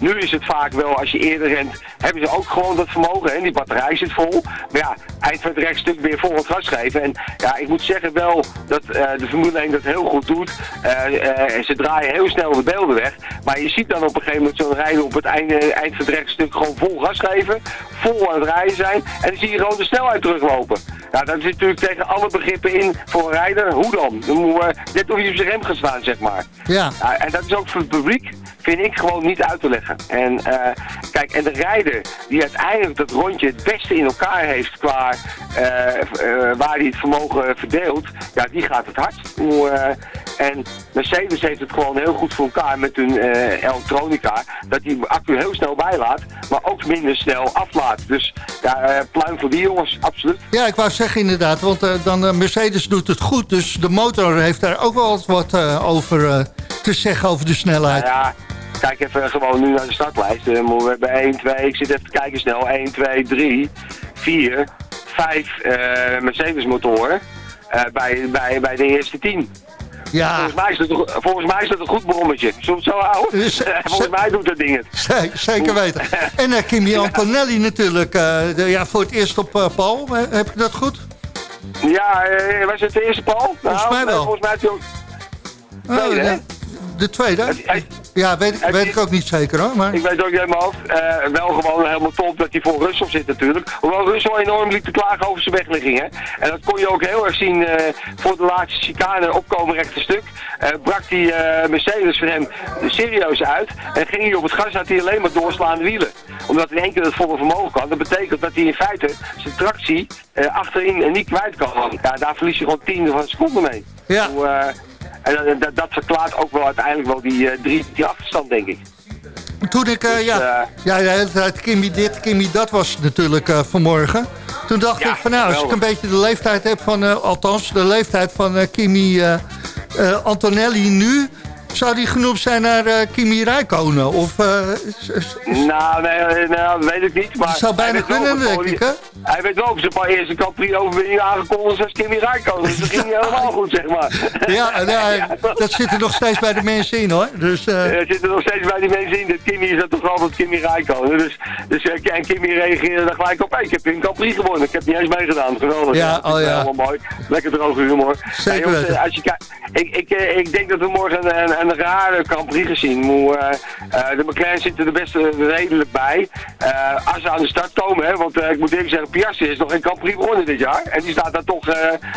Nu is het vaak wel, als je eerder rent, hebben ze ook gewoon dat vermogen. Hè? Die batterij zit vol. Maar ja, eind van het rechtstuk weer vol het gas geven. En ja, ik moet zeggen wel dat eh, de Formule 1 dat heel goed doet. Eh, eh, ze draaien heel snel de beelden weg. Maar je ziet dan op een gegeven moment zo'n rijden op het einde, eind van het rechtstuk gewoon vol gas geven. Vol aan het rijden zijn. En dan zie je gewoon de snelheid teruglopen. Ja, dat zit natuurlijk tegen alle begrippen in voor een rijder. Hoe dan? Dan moet net of je op zijn rem gaat staan, zeg maar. Ja. Ja, en dat is ook voor het publiek, vind ik gewoon niet uit te leggen. En eh, kijk, en de rijder die uiteindelijk dat rondje het beste in elkaar heeft qua eh, eh, waar hij het vermogen verdeelt, ja, die gaat het hardst. Eh, en Mercedes heeft het gewoon heel goed voor elkaar met hun elektronica, dat die accu heel snel bijlaat, maar ook minder snel aflaat. Dus ja, pluim voor die jongens, absoluut. Ja, ik wou zeggen inderdaad, want dan Mercedes doet het goed. Dus de motor heeft daar ook wel wat over te zeggen over de snelheid. Nou ja, kijk even gewoon nu naar de startlijst. Eh, we hebben 1, 2, ik zit even te kijken snel. 1, 2, 3, 4, 5 eh, Mercedes motoren eh, bij, bij, bij de eerste 10. Ja, Volgens mij, is dat, een- volgens mij is dat een goed brommetje. Zullen we het zo houden? Dus, eh, *laughs* volgens mij doet dat ding het. ze- zeker weten. En eh, Kimi *laughs* Antonelli natuurlijk, de- ja, voor het eerst op eh, Paul. Heb ik dat goed? Ja, was het de eerste Paul? Volgens mij nee, wel. Volgens mij ook... Oh, Tweede, hè? De, de tweede? Hij- Ja, weet, hij- weet ik ook niet zeker hoor. Maar... Ik weet ook niet hoofd. Eh, wel gewoon helemaal top dat hij voor Russell zit natuurlijk. Hoewel Russell enorm liep te klagen over zijn wegligging. Hè? En dat kon je ook heel erg zien eh, voor de laatste chicane opkomen rechte stuk. Eh, brak die Mercedes van hem serieus uit. En ging hij op het gas had hij alleen maar doorslaande wielen. Omdat in één keer het volle vermogen kan. Dat betekent dat hij in feite zijn tractie achterin niet kwijt kan. Ja, daar verlies je gewoon tiende van een seconde mee. Ja. En dat, dat, dat verklaart ook wel uiteindelijk wel die, eh, drie, die achterstand, denk ik. Toen ik, eh, ja, eh, ja, de hele tijd Kimmy dit, Kimmy dat was natuurlijk eh, vanmorgen. Toen dacht Ja, ik van nou, als ik een beetje de leeftijd heb van, eh, althans de leeftijd van eh, Kimi eh, eh, Antonelli nu, zou die genoemd zijn naar eh, Kimi Räikkönen? Of, eh, Nou, nee, eh, nou, dat weet ik niet. Maar Dat zou bijna kunnen, denk ik, hè? Hij werd wel op zijn paar eerste Prix overwinning aangekondigd als Kimi Räikkönen. Dus dat ging helemaal goed, zeg maar. *laughs* ja, *laughs* ja, dat zit er nog steeds bij de mensen in hoor. Dus, eh, Er zitten nog steeds bij die mensen in. Dat Kimi is dat toch altijd Kimi Räikkönen. Dus, dus en Kimi reageerde daar gelijk op. Ik heb een Prix gewonnen. Ik heb niet eens meegedaan. Geweldig. Ja, dat is oh ja. Helemaal mooi. Lekker droge humor. Zeker jongens, als je kijkt, ik, ik, ik denk dat we morgen een, een, een rare Grand Prix gezien. Eh, eh, de McLaren zitten er best redelijk bij. Eh, als ze aan de start komen, hè, want ik moet even zeggen, Piastri is nog geen Grand Prix gewonnen dit jaar. En die staat daar toch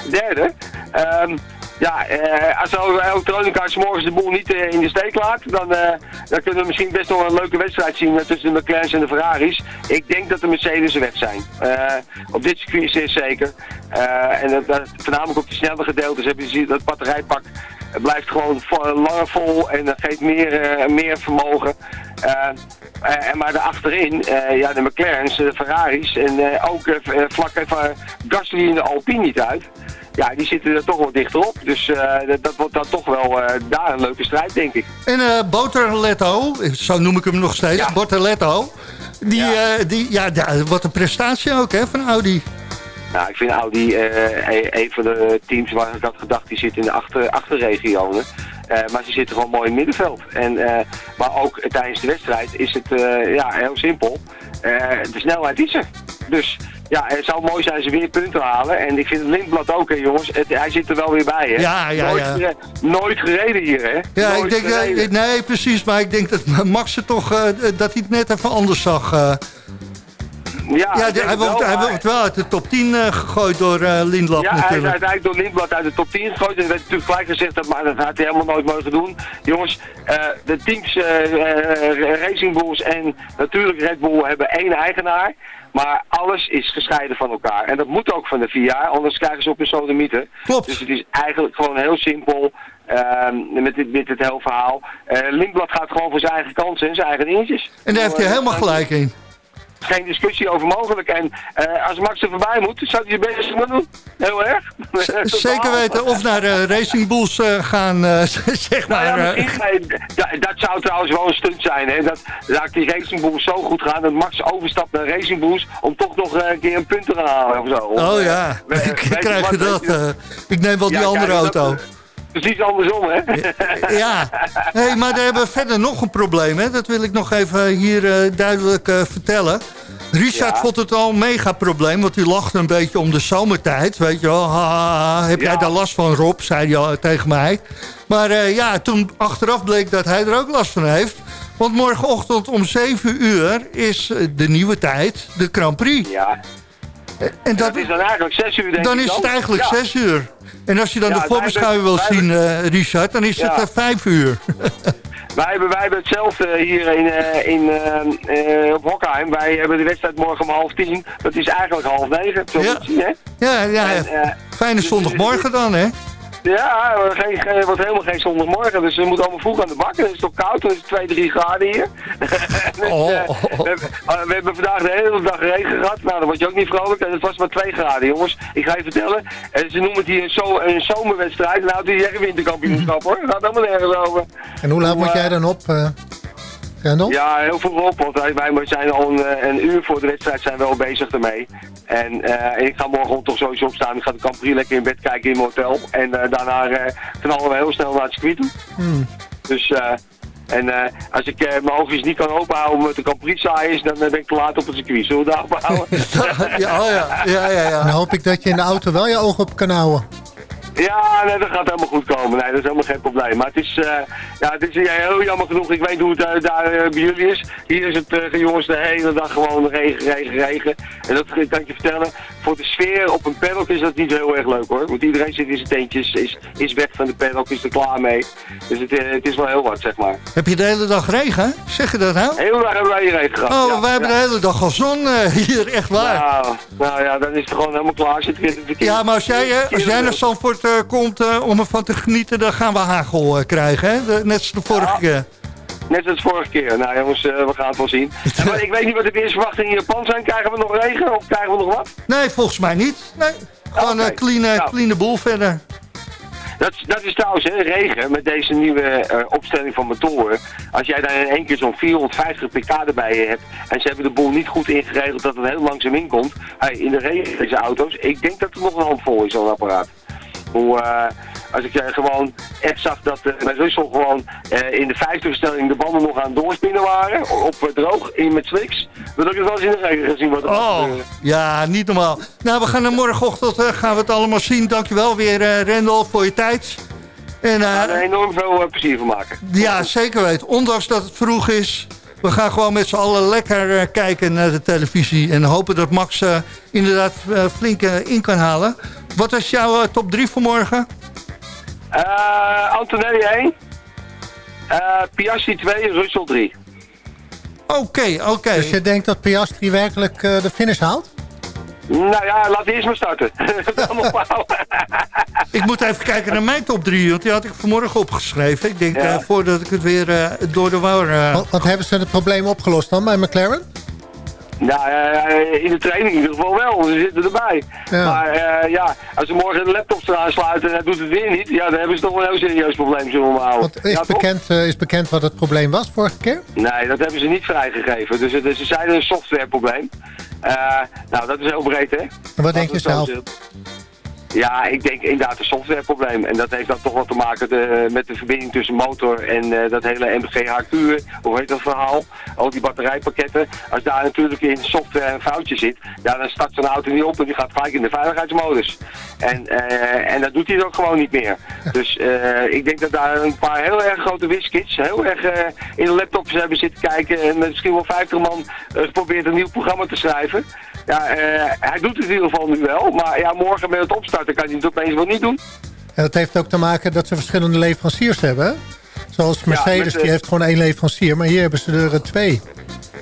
derde. Ehm, ja, eh, als elektronica morgens de boel niet in de steek laat, dan, eh, dan kunnen we misschien best nog een leuke wedstrijd zien tussen de McLaren's en de Ferraris. Ik denk dat de Mercedes er weg zijn. Op dit circuit zeer zeker. En dat, voornamelijk op de snelle gedeeltes heb je gezien dat batterijpak het blijft gewoon langer vol en dat geeft meer, eh, meer vermogen. Eh, eh, en maar daarachterin, ja, de McLaren's, de Ferraris en ook vlak even Gasly en de Alpine niet uit. Ja, die zitten er toch wel dichterop. Dus dat, dat wordt dan toch wel daar een leuke strijd, denk ik. en Boterletto, zo noem ik hem nog steeds, Ja. Die, Ja. die, ja, wat een prestatie ook hè, van Audi. Nou, ik vind Audi eh, een- een van de teams waar ik had gedacht, die zit in de achter, achterregionen. Eh, maar ze zitten gewoon mooi in het middenveld. En, eh, maar ook tijdens de wedstrijd is het ja, heel simpel. De snelheid is er. Dus ja, het zou mooi zijn ze weer punten halen. En ik vind het Lindblad ook, hè, jongens. Het, hij zit er wel weer bij, hè. Ja, ja, nooit, ja. gere- nooit gereden hier, hè. Ja, Nooit ik denk, nee precies, maar ik denk dat Max het toch, dat hij het net even anders zag. Ja, ja, de- hij, wordt, hij wordt wel uit de top 10 eh, gegooid door eh Lindblad Ja, hij is natuurlijk. uiteindelijk door Lindblad uit de top 10 gegooid. En er werd natuurlijk gelijk gezegd, dat, maar dat had hij helemaal nooit mogen doen. Jongens, eh, de teams Racing Bulls en natuurlijk Red Bull hebben één eigenaar. Maar alles is gescheiden van elkaar. En dat moet ook van de vier jaar, anders krijgen ze op hun sodomieten. Klopt. Dus het is eigenlijk gewoon heel simpel ehm, met, dit, met het hele verhaal. Lindblad gaat gewoon voor zijn eigen kansen en zijn eigen dingetjes. En daar heeft hij helemaal gelijk in. Geen discussie over mogelijk. En eh, als Max er voorbij moet, zou hij je best maar doen. Heel erg. *laughs* Zeker weten. Of naar uh, Racing Bulls uh, gaan, *laughs* zeg Nou maar. ja, misschien, nee, dat, zou trouwens wel een stunt zijn. Hè? Dat laat die Racing Bulls zo goed gaan dat Max overstapt naar Racing Bulls om toch nog een keer een punt te gaan halen of zo. oh ja, we, *laughs* krijg je dat. ik neem wel die ja, andere auto. Dat, precies andersom, hè? Ja, hey, maar we hebben verder nog een probleem, hè? Dat wil ik nog even hier uh, duidelijk uh, vertellen. Richard ja. vond het al een mega probleem, want hij lachte een beetje om de zomertijd. Weet je wel, ha, ha, heb ja. jij daar last van, Rob, zei hij tegen mij. Maar uh, ja, toen achteraf bleek dat hij er ook last van heeft. Want morgenochtend om 7 uur is de nieuwe tijd, de Grand Prix. Ja. En dat, dat is dan eigenlijk 6 uur, denk Dan ik is het dan? eigenlijk ja. 6 uur. En als je dan Ja, de voorbeschouwing wil zien, uh, Richard, dan is Ja. het uh, 5 uur. *laughs* Wij hebben, wij hebben hetzelfde hier in, in, uh, op Hockheim. Wij hebben de wedstrijd morgen om half tien. Dat is eigenlijk half negen. Zo Ja. zien, hè? ja, ja, En, eh, fijne zondagmorgen dan, hè? Ja, geen, geen, het wordt helemaal geen zondagmorgen. Dus we moeten allemaal vroeg aan de bak. En het is toch koud. Het is 2, 3 graden hier. *laughs* Dus, Oh. eh, we, hebben, uh, we hebben vandaag de hele dag regen gehad. Nou, dan word je ook niet vrolijk. En het was maar 2 graden, jongens. Ik ga je vertellen. En ze noemen het hier een, zo, een zomerwedstrijd. Nou, het is echt een winterkampioenschap, hoor. Het gaat helemaal nergens over. En hoe laat moet eh, jij dan op, uh, Rendel? Ja, heel vroeg op, want wij, wij zijn al een, eh, een uur voor de wedstrijd zijn we al bezig ermee. En, eh, ik ga morgen toch sowieso opstaan. Ik ga de Grand Prix lekker in bed kijken in mijn hotel. En eh, daarna eh, knallen we heel snel naar het circuit toe. Hmm. Dus, eh, en eh, als ik mijn oogjes niet kan openhouden omdat de Prix saai is, dan ben ik te laat op het circuit. Zullen we daar ophouden? *laughs* ja, oh ja, ja, ja, ja. Dan hoop ik dat je in de auto wel je ogen op kan houden. Ja, nee, dat gaat helemaal goed komen. Nee, dat is helemaal geen probleem. Maar het is, eh, ja, het is heel jammer genoeg. Ik weet hoe het eh, daar eh, bij jullie is. Hier is het, jongens, de hele dag gewoon regen, regen, regen. En dat kan ik je vertellen. Voor de sfeer op een paddock is dat niet heel erg leuk hoor. Want iedereen zit in zijn tentjes, is, is weg van de paddock, is er klaar mee. Dus het, het is wel heel wat, zeg maar. Heb je de hele dag regen? Zeg je dat nou? De hele dag hebben wij regen gehad. Oh, ja. wij hebben ja. de hele dag al zon *laughs* hier, echt waar. Nou, nou ja, dan is het gewoon helemaal klaar. Zit weer Ja, maar als jij, als jij naar Zandvoort komt eh, om ervan te genieten, dan gaan we hagel eh, krijgen, hè? De- net als de vorige Ja. keer. Net als vorige keer. Nou jongens, eh, we gaan het wel zien. En, *laughs* maar ik weet niet wat de weersverwachtingen in Japan zijn. Krijgen we nog regen of krijgen we nog wat? Nee, volgens mij niet. Nee, gewoon een clean, eh, Nou. clean boel verder. Dat, dat is trouwens hè, regen met deze nieuwe eh, opstelling van motoren. Als jij daar in één keer zo'n 450 pk erbij hebt en ze hebben de boel niet goed ingeregeld dat het heel langzaam inkomt. Hey, in de regen deze auto's, ik denk dat er nog een handvol is zo'n apparaat. Hoe, eh, als ik eh, gewoon echt zag dat uh, bij Russell gewoon eh, in de vijfde stelling de banden nog aan het doorspinnen waren, op eh, droog, in met slicks, dan had ik het wel eens in de regen gezien wat Oh, ja, niet normaal. Nou, we gaan er morgenochtend eh, gaan we het allemaal zien. Dankjewel weer, eh Rendel, voor je tijd. En, eh, er enorm veel eh, plezier van maken. ja, zeker weten. Ondanks dat het vroeg is. We gaan gewoon met z'n allen lekker eh, kijken naar de televisie. En hopen dat Max eh, inderdaad eh, flink eh, in kan halen. Wat is jouw eh, top 3 voor morgen? Eh, Antonelli 1. Eh Piastri 2, Russell 3. Oké, oké. Dus je denkt dat Piastri werkelijk eh, de finish haalt? Nou ja, laten we eerst maar starten. *laughs* *laughs* Ik moet even kijken naar mijn top 3. Want die had ik vanmorgen opgeschreven. Ik denk Ja. eh, voordat ik het weer eh, door de war... Want, want hebben ze het probleem opgelost dan bij McLaren? Nou, eh, in de training in ieder geval wel, ze zitten erbij. Ja. Maar eh, ja, als ze morgen de laptops eraan sluiten en hij doet het weer niet, ja, dan hebben ze toch wel een heel serieus probleem, zullen we houden. Is, Ja, bekend, eh, is bekend wat het probleem was vorige keer? Nee, dat hebben ze niet vrijgegeven. Dus, dus ze zeiden een softwareprobleem. Nou, dat is heel breed, hè? En wat denk je zelf? zo. Ja, ik denk inderdaad een softwareprobleem. En dat heeft dan toch wat te maken de- met de verbinding tussen motor en eh, dat hele MGHQ, hoe heet dat verhaal? Al die batterijpakketten. Als daar natuurlijk in software een foutje zit, ja, dan start zo'n auto niet op en die gaat gelijk in de veiligheidsmodus. En, eh, en dat doet hij ook gewoon niet meer. Dus eh, ik denk dat daar een paar heel erg grote wiskits heel erg eh, in de laptops hebben zitten kijken en misschien wel 50 man eh, probeert een nieuw programma te schrijven. Ja, eh, hij doet het in ieder geval nu wel, maar ja, morgen met het opstarten kan hij het opeens wel niet doen. En dat heeft ook te maken dat ze verschillende leveranciers hebben. Zoals Mercedes, met die heeft gewoon één leverancier. Maar hier hebben ze er eh, twee.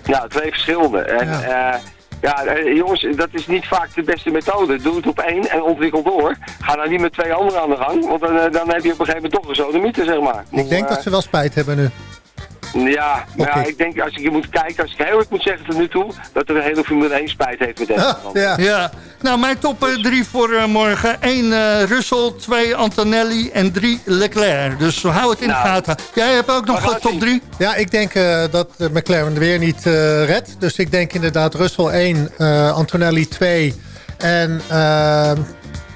Ja, twee verschillende. En Ja. ja, ja eh, jongens, dat is niet vaak de beste methode. Doe het op één en ontwikkel door. Ga nou niet met twee anderen aan de gang, want dan, eh, dan heb je op een gegeven moment toch een mythe, zeg maar. Ik denk Maar, dat ze wel spijt hebben nu. Ja, maar ja, ik denk als ik je moet kijken, als ik heel eerlijk moet zeggen tot nu toe, dat er een hele Formule 1 spijt heeft met deze man. Ja. Ja. Nou, mijn top 3 voor eh, morgen. 1 eh Russell, 2 Antonelli en 3 Leclerc. Dus hou het in Nou. de gaten. Jij hebt ook nog eh, top zien. 3? Ja, ik denk eh, dat eh, McLaren er weer niet eh redt. Dus ik denk inderdaad Russell 1, eh, Antonelli 2 en eh,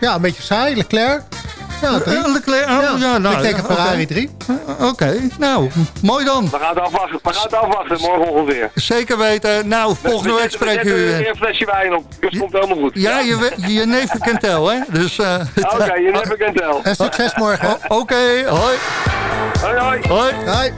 ja, een beetje saai, Leclerc. Ja, 3. Leclerc, oh, ja. nou, ik denk een oké. Ferrari 3. Oké, nou, mooi dan. We gaan het afwachten, we gaan het afwachten morgen ongeveer. Zeker weten. Nou, volgende week we u. weer een flesje wijn op, dus het komt helemaal goed. Ja, je, we- je neef kent tel, hè? Dus, eh, *laughs* Oké, je neemt ik een tel. En succes morgen. Oké, hoi. Hoi, hoi. Hoi. Hoi.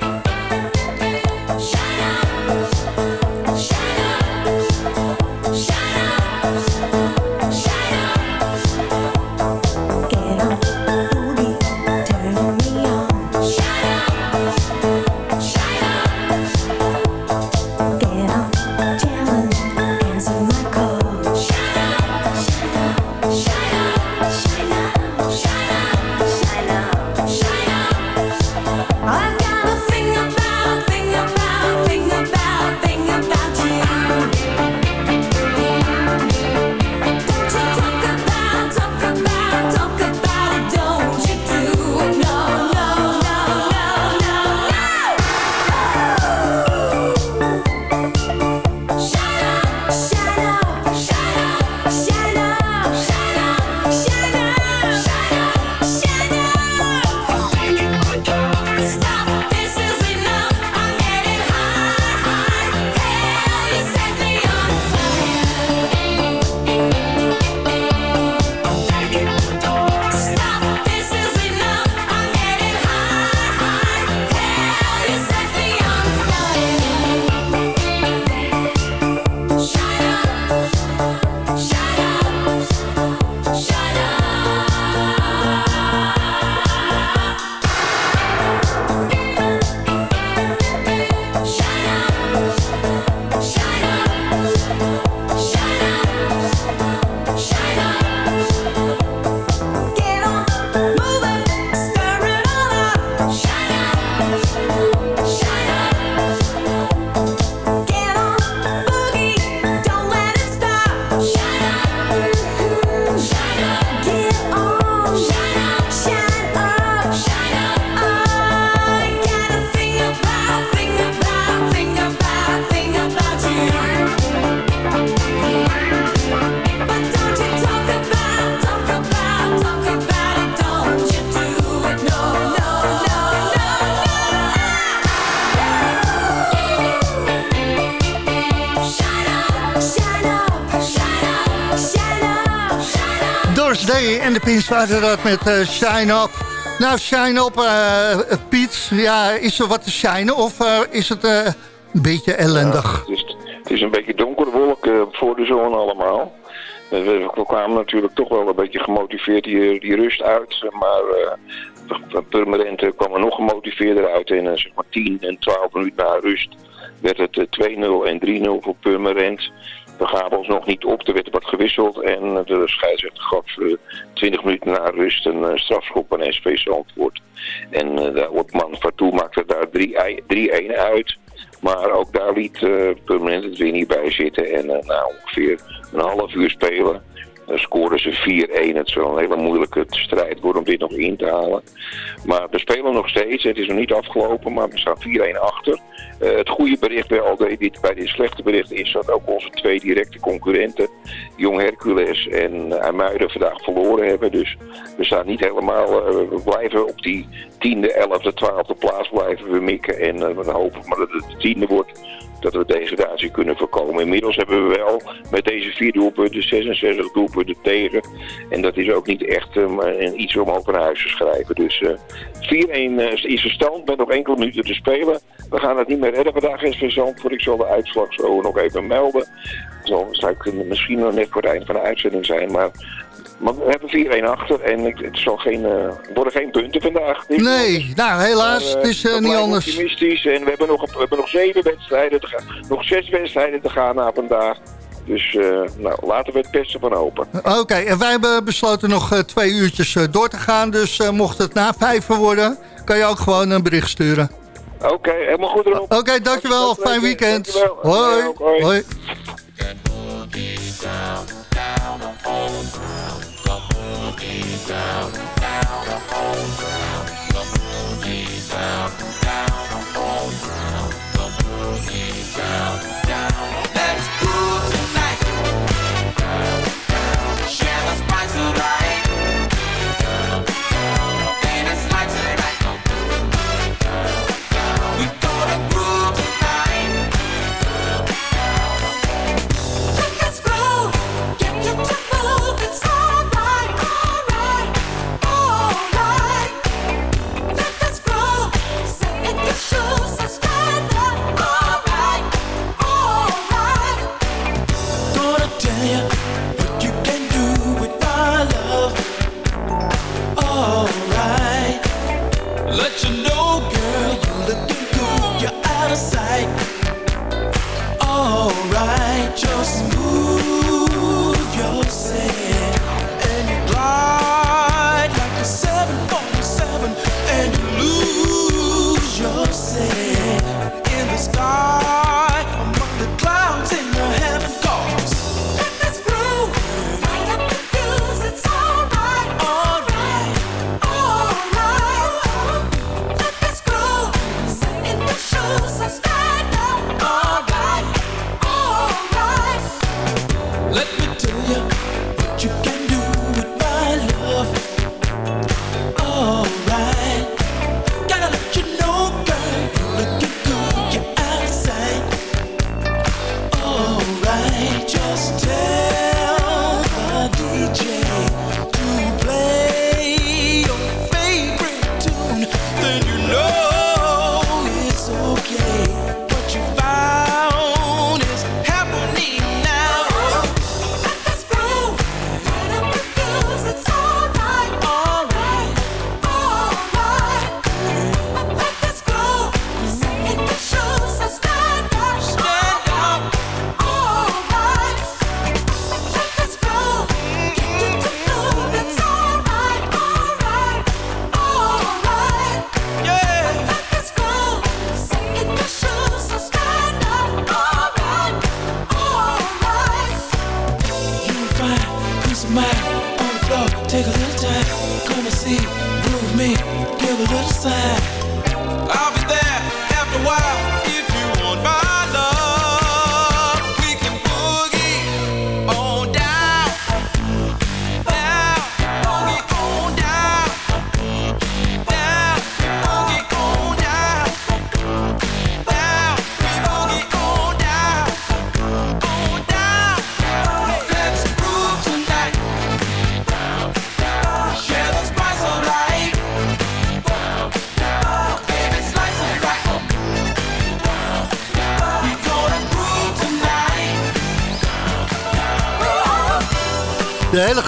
Waren dat met eh, Shine Up. Nou, Shine Up, eh, Piet. Ja, is er wat te shinen of is het een beetje ellendig? Het is, een beetje donkere wolken voor de zon allemaal. We, kwamen natuurlijk toch wel een beetje gemotiveerd die, die rust uit. Maar uh, eh, kwam er nog gemotiveerder uit. En zeg maar 10 en 12 minuten na rust werd het eh, 2-0 en 3-0 voor Purmerend. We gaven ons nog niet op, er werd wat gewisseld en eh, de scheidsrechter gaf eh, 20 minuten na rust een eh, strafschop aan SP Zandvoort. En eh, de Otman Fatou maakte daar 3-1 uit. Maar ook daar liet Permanent het weer niet bij zitten. En na ongeveer een half uur spelen uh, scoren ze 4-1. Het zal een hele moeilijke strijd worden om dit nog in te halen. Maar we spelen nog steeds. Het is nog niet afgelopen, maar we staan 4-1 achter. Uh, het goede bericht bij, al dit, bij dit slechte bericht is dat ook onze twee directe concurrenten, Jong Hercules en IJmuiden, vandaag verloren hebben. Dus we staan niet helemaal, uh, we blijven op die tiende, elfde, twaalfde plaats blijven we mikken. En we hopen maar dat het de tiende wordt, dat we degradatie kunnen voorkomen. Inmiddels hebben we wel met deze vier doelpunten 66 doelpunten tegen. En dat is ook niet echt um, iets om over naar huis te schrijven. Dus uh, 4-1 is verstand met nog enkele minuten te spelen. We gaan het niet meer redden vandaag in Zandvoort. Ik zal de uitslag zo nog even melden. Het zal, zal misschien nog net voor het einde van de uitzending zijn. Maar, maar we hebben 4-1 achter en het, zal geen, uh, worden geen punten vandaag. Nee, nou helaas, maar, uh, het is uh, niet anders. optimistisch en we hebben nog, we hebben nog zeven wedstrijden te gaan. Nog zes wedstrijden te gaan na vandaag. Dus uh, nou, laten we het beste van open. Oké, okay, en wij hebben besloten nog uh, twee uurtjes uh, door te gaan. Dus mocht het na vijf worden, kan je ook gewoon een bericht sturen. Oké, helemaal goed erop. Oké, dankjewel. Fijn weekend. Dankjewel. Hoi. Hoi. Hoi.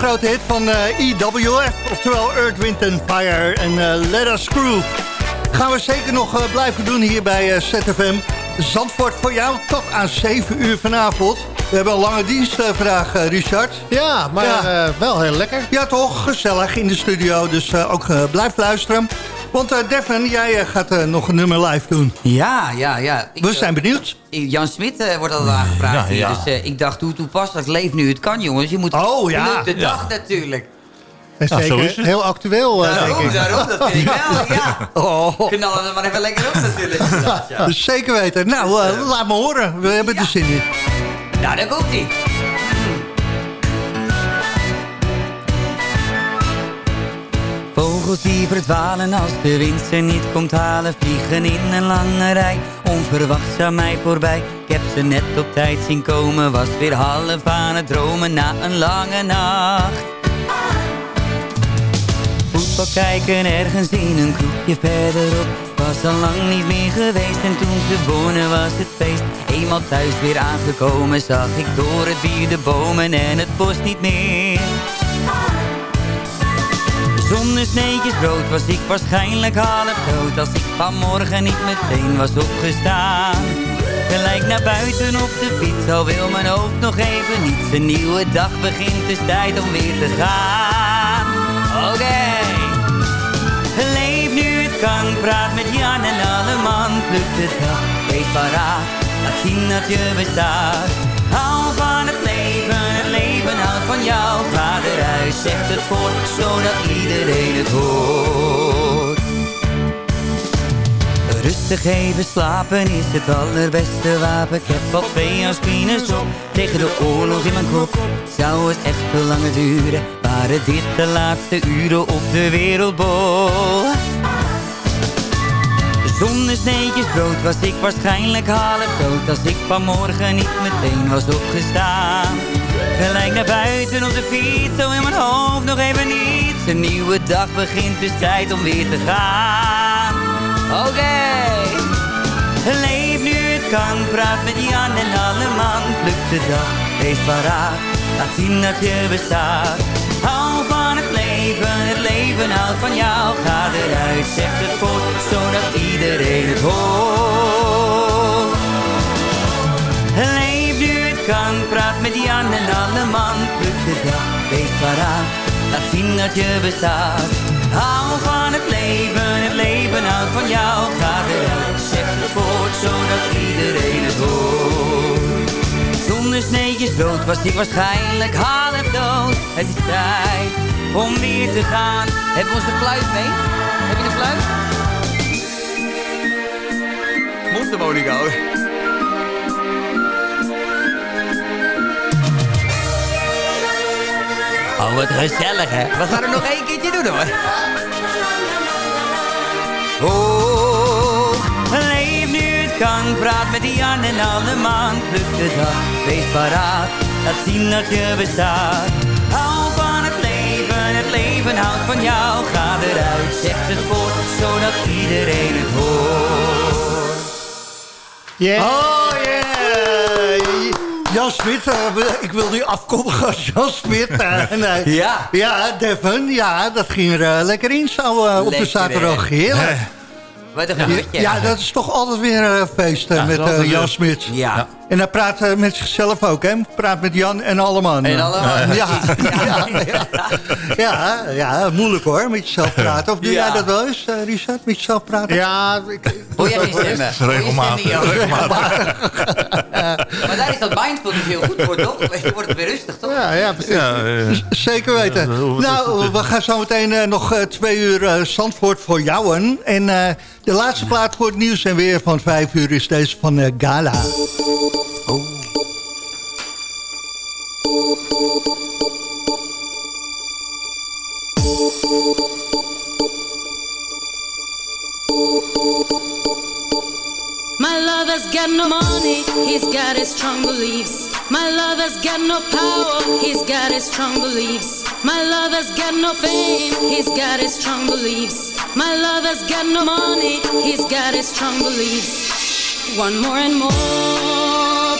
Grote hit van eh EWF, oftewel Earth, Wind Fire en eh, Let Us. Gaan we zeker nog eh, blijven doen hier bij ZFM. Zandvoort voor jou tot aan 7 uur vanavond. We hebben een lange dienst vandaag, Richard. Ja, maar Ja. wel heel lekker. Ja toch, gezellig in de studio, dus ook blijf luisteren. Want eh Devin, jij eh, gaat eh, nog een nummer live doen. Ja, ja, ja. Ik, We zijn benieuwd. Jan Smit wordt altijd aangevraagd Ja, hier. ja. Dus ik dacht, hoe toepasselijk. Leef nu het kan, jongens. Je moet Oh, ja. de Ja. dag natuurlijk. Nou, zo zeker is het. heel actueel, eh, denk Daarom, ik. daarom, dat vind ik wel, ja. *laughs* Oh, Knallen er maar even lekker op natuurlijk. *laughs* Ja. dus zeker weten. Nou, laat me horen. We hebben er zin in. Nou, daar komt Vogels die verdwalen als de wind ze niet komt halen Vliegen in een lange rij, onverwachts aan mij voorbij. Ik heb ze net op tijd zien komen. Was weer half aan het dromen na een lange nacht. Voetbal kijken ergens in een kroegje verderop. Was al lang niet meer geweest en toen ze wonen was het feest. Eenmaal thuis weer aangekomen zag ik door het bier de bomen en het bos niet meer sneetjes. Brood was ik waarschijnlijk half dood Als ik vanmorgen niet meteen was opgestaan. Gelijk naar buiten op de fiets Al wil mijn hoofd nog even niet. Een nieuwe dag begint, is tijd om weer te gaan. Oké. Leef nu het kan, praat met Jan en alle man. Pluk de dag, wees paraat, laat zien dat je bestaat. Van jou. Vader huis zegt het voor, zodat iedereen het hoort. Rustig even slapen is het allerbeste wapen. Ik heb al twee aspines op tegen de oorlog in mijn kop. Zou het echt te langer duren, waren dit de laatste uren op de wereldbol. Zonder sneetjes brood was ik waarschijnlijk half dood Als ik vanmorgen niet meteen was opgestaan Gelijk naar buiten op de fiets, zo in mijn hoofd nog even niets Een nieuwe dag begint, dus tijd om weer te gaan. Oké. Leef nu het kan, praat met Jan en alle man. Pluk de dag, wees paraat, laat zien dat je bestaat. Hou van het leven, het leven houdt van jou. Ga eruit, zeg het voort, zodat iedereen het hoort kan, praat met Jan en alle man Pluk de dag, wees paraat, laat zien dat je bestaat Hou van het leven, het leven houdt van jou Ga eruit, zeg het voort, zodat iedereen het hoort Zonder sneetjes brood was ik waarschijnlijk half dood Het is tijd om weer te gaan Hebben we onze fluit mee? Heb je een fluit? Mondharmonica hoor. Oh, wat gezellig hè. We gaan er nog één keertje doen hoor. Oh, leef nu het kan. Praat met Jan en alle man. Pluk de dag, wees paraat. Laat zien dat je bestaat. Hou van het leven, het leven houdt van jou. Ga eruit, zeg het voort, zodat iedereen het hoort. Oh yeah! Jan Smit, eh, ik wil die afkomig als Jan Smit. *laughs* nee. Ja. Ja, Devon, ja, dat ging er eh, lekker in zo eh, op de Lekker, zaterdag. hè? Heerlijk. Wat een geurtje. Ja, dat is toch altijd weer een feest Ja, met Jan. Smit. Ja. En hij praat eh, met zichzelf ook, hè? Praat met Jan en alle man. En alle man, Ja, ja, ja. *laughs* ja, ja, moeilijk hoor, met jezelf praten. Of doe Ja. jij dat wel eens, eh, Richard, met jezelf praten? Ja, ik, Hoor jij die stemmen? Regelmatig. regelmatig. *laughs* Maar daar is dat mindfulness heel goed voor, toch? Je wordt het weer rustig, toch? ja, ja, precies. Ja, Zeker weten. Nou, we gaan zo meteen eh, nog eh, twee uur eh, Zandvoort voor jouwen. En eh, de laatste plaat voor het nieuws en weer van vijf uur is deze van eh, Gala. My lover's got no money, he's got his strong beliefs. My lover's got no power, he's got his strong beliefs. My lover's got no fame, he's got his strong beliefs. My lover's got no money, he's got his strong beliefs. One more and more,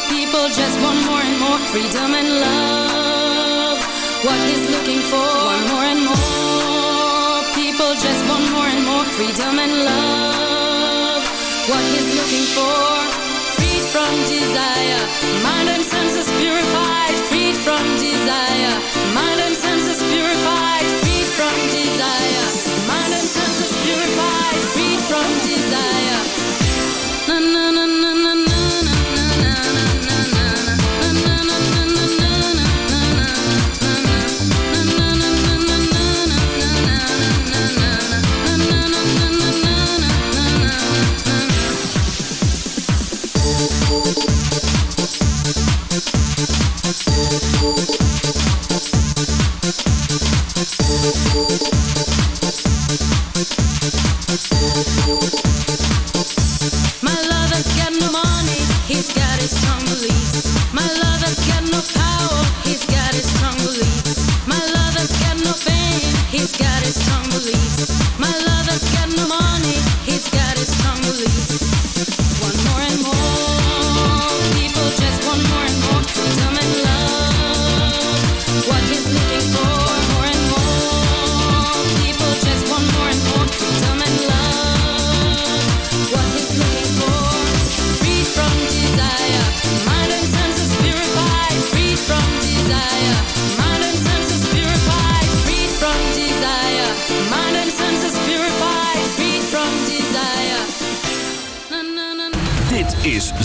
people just want more and more freedom and love. What he's looking for, one more and more, people just want more and more freedom and love what he's looking for. Freed from desire, mind and senses purified.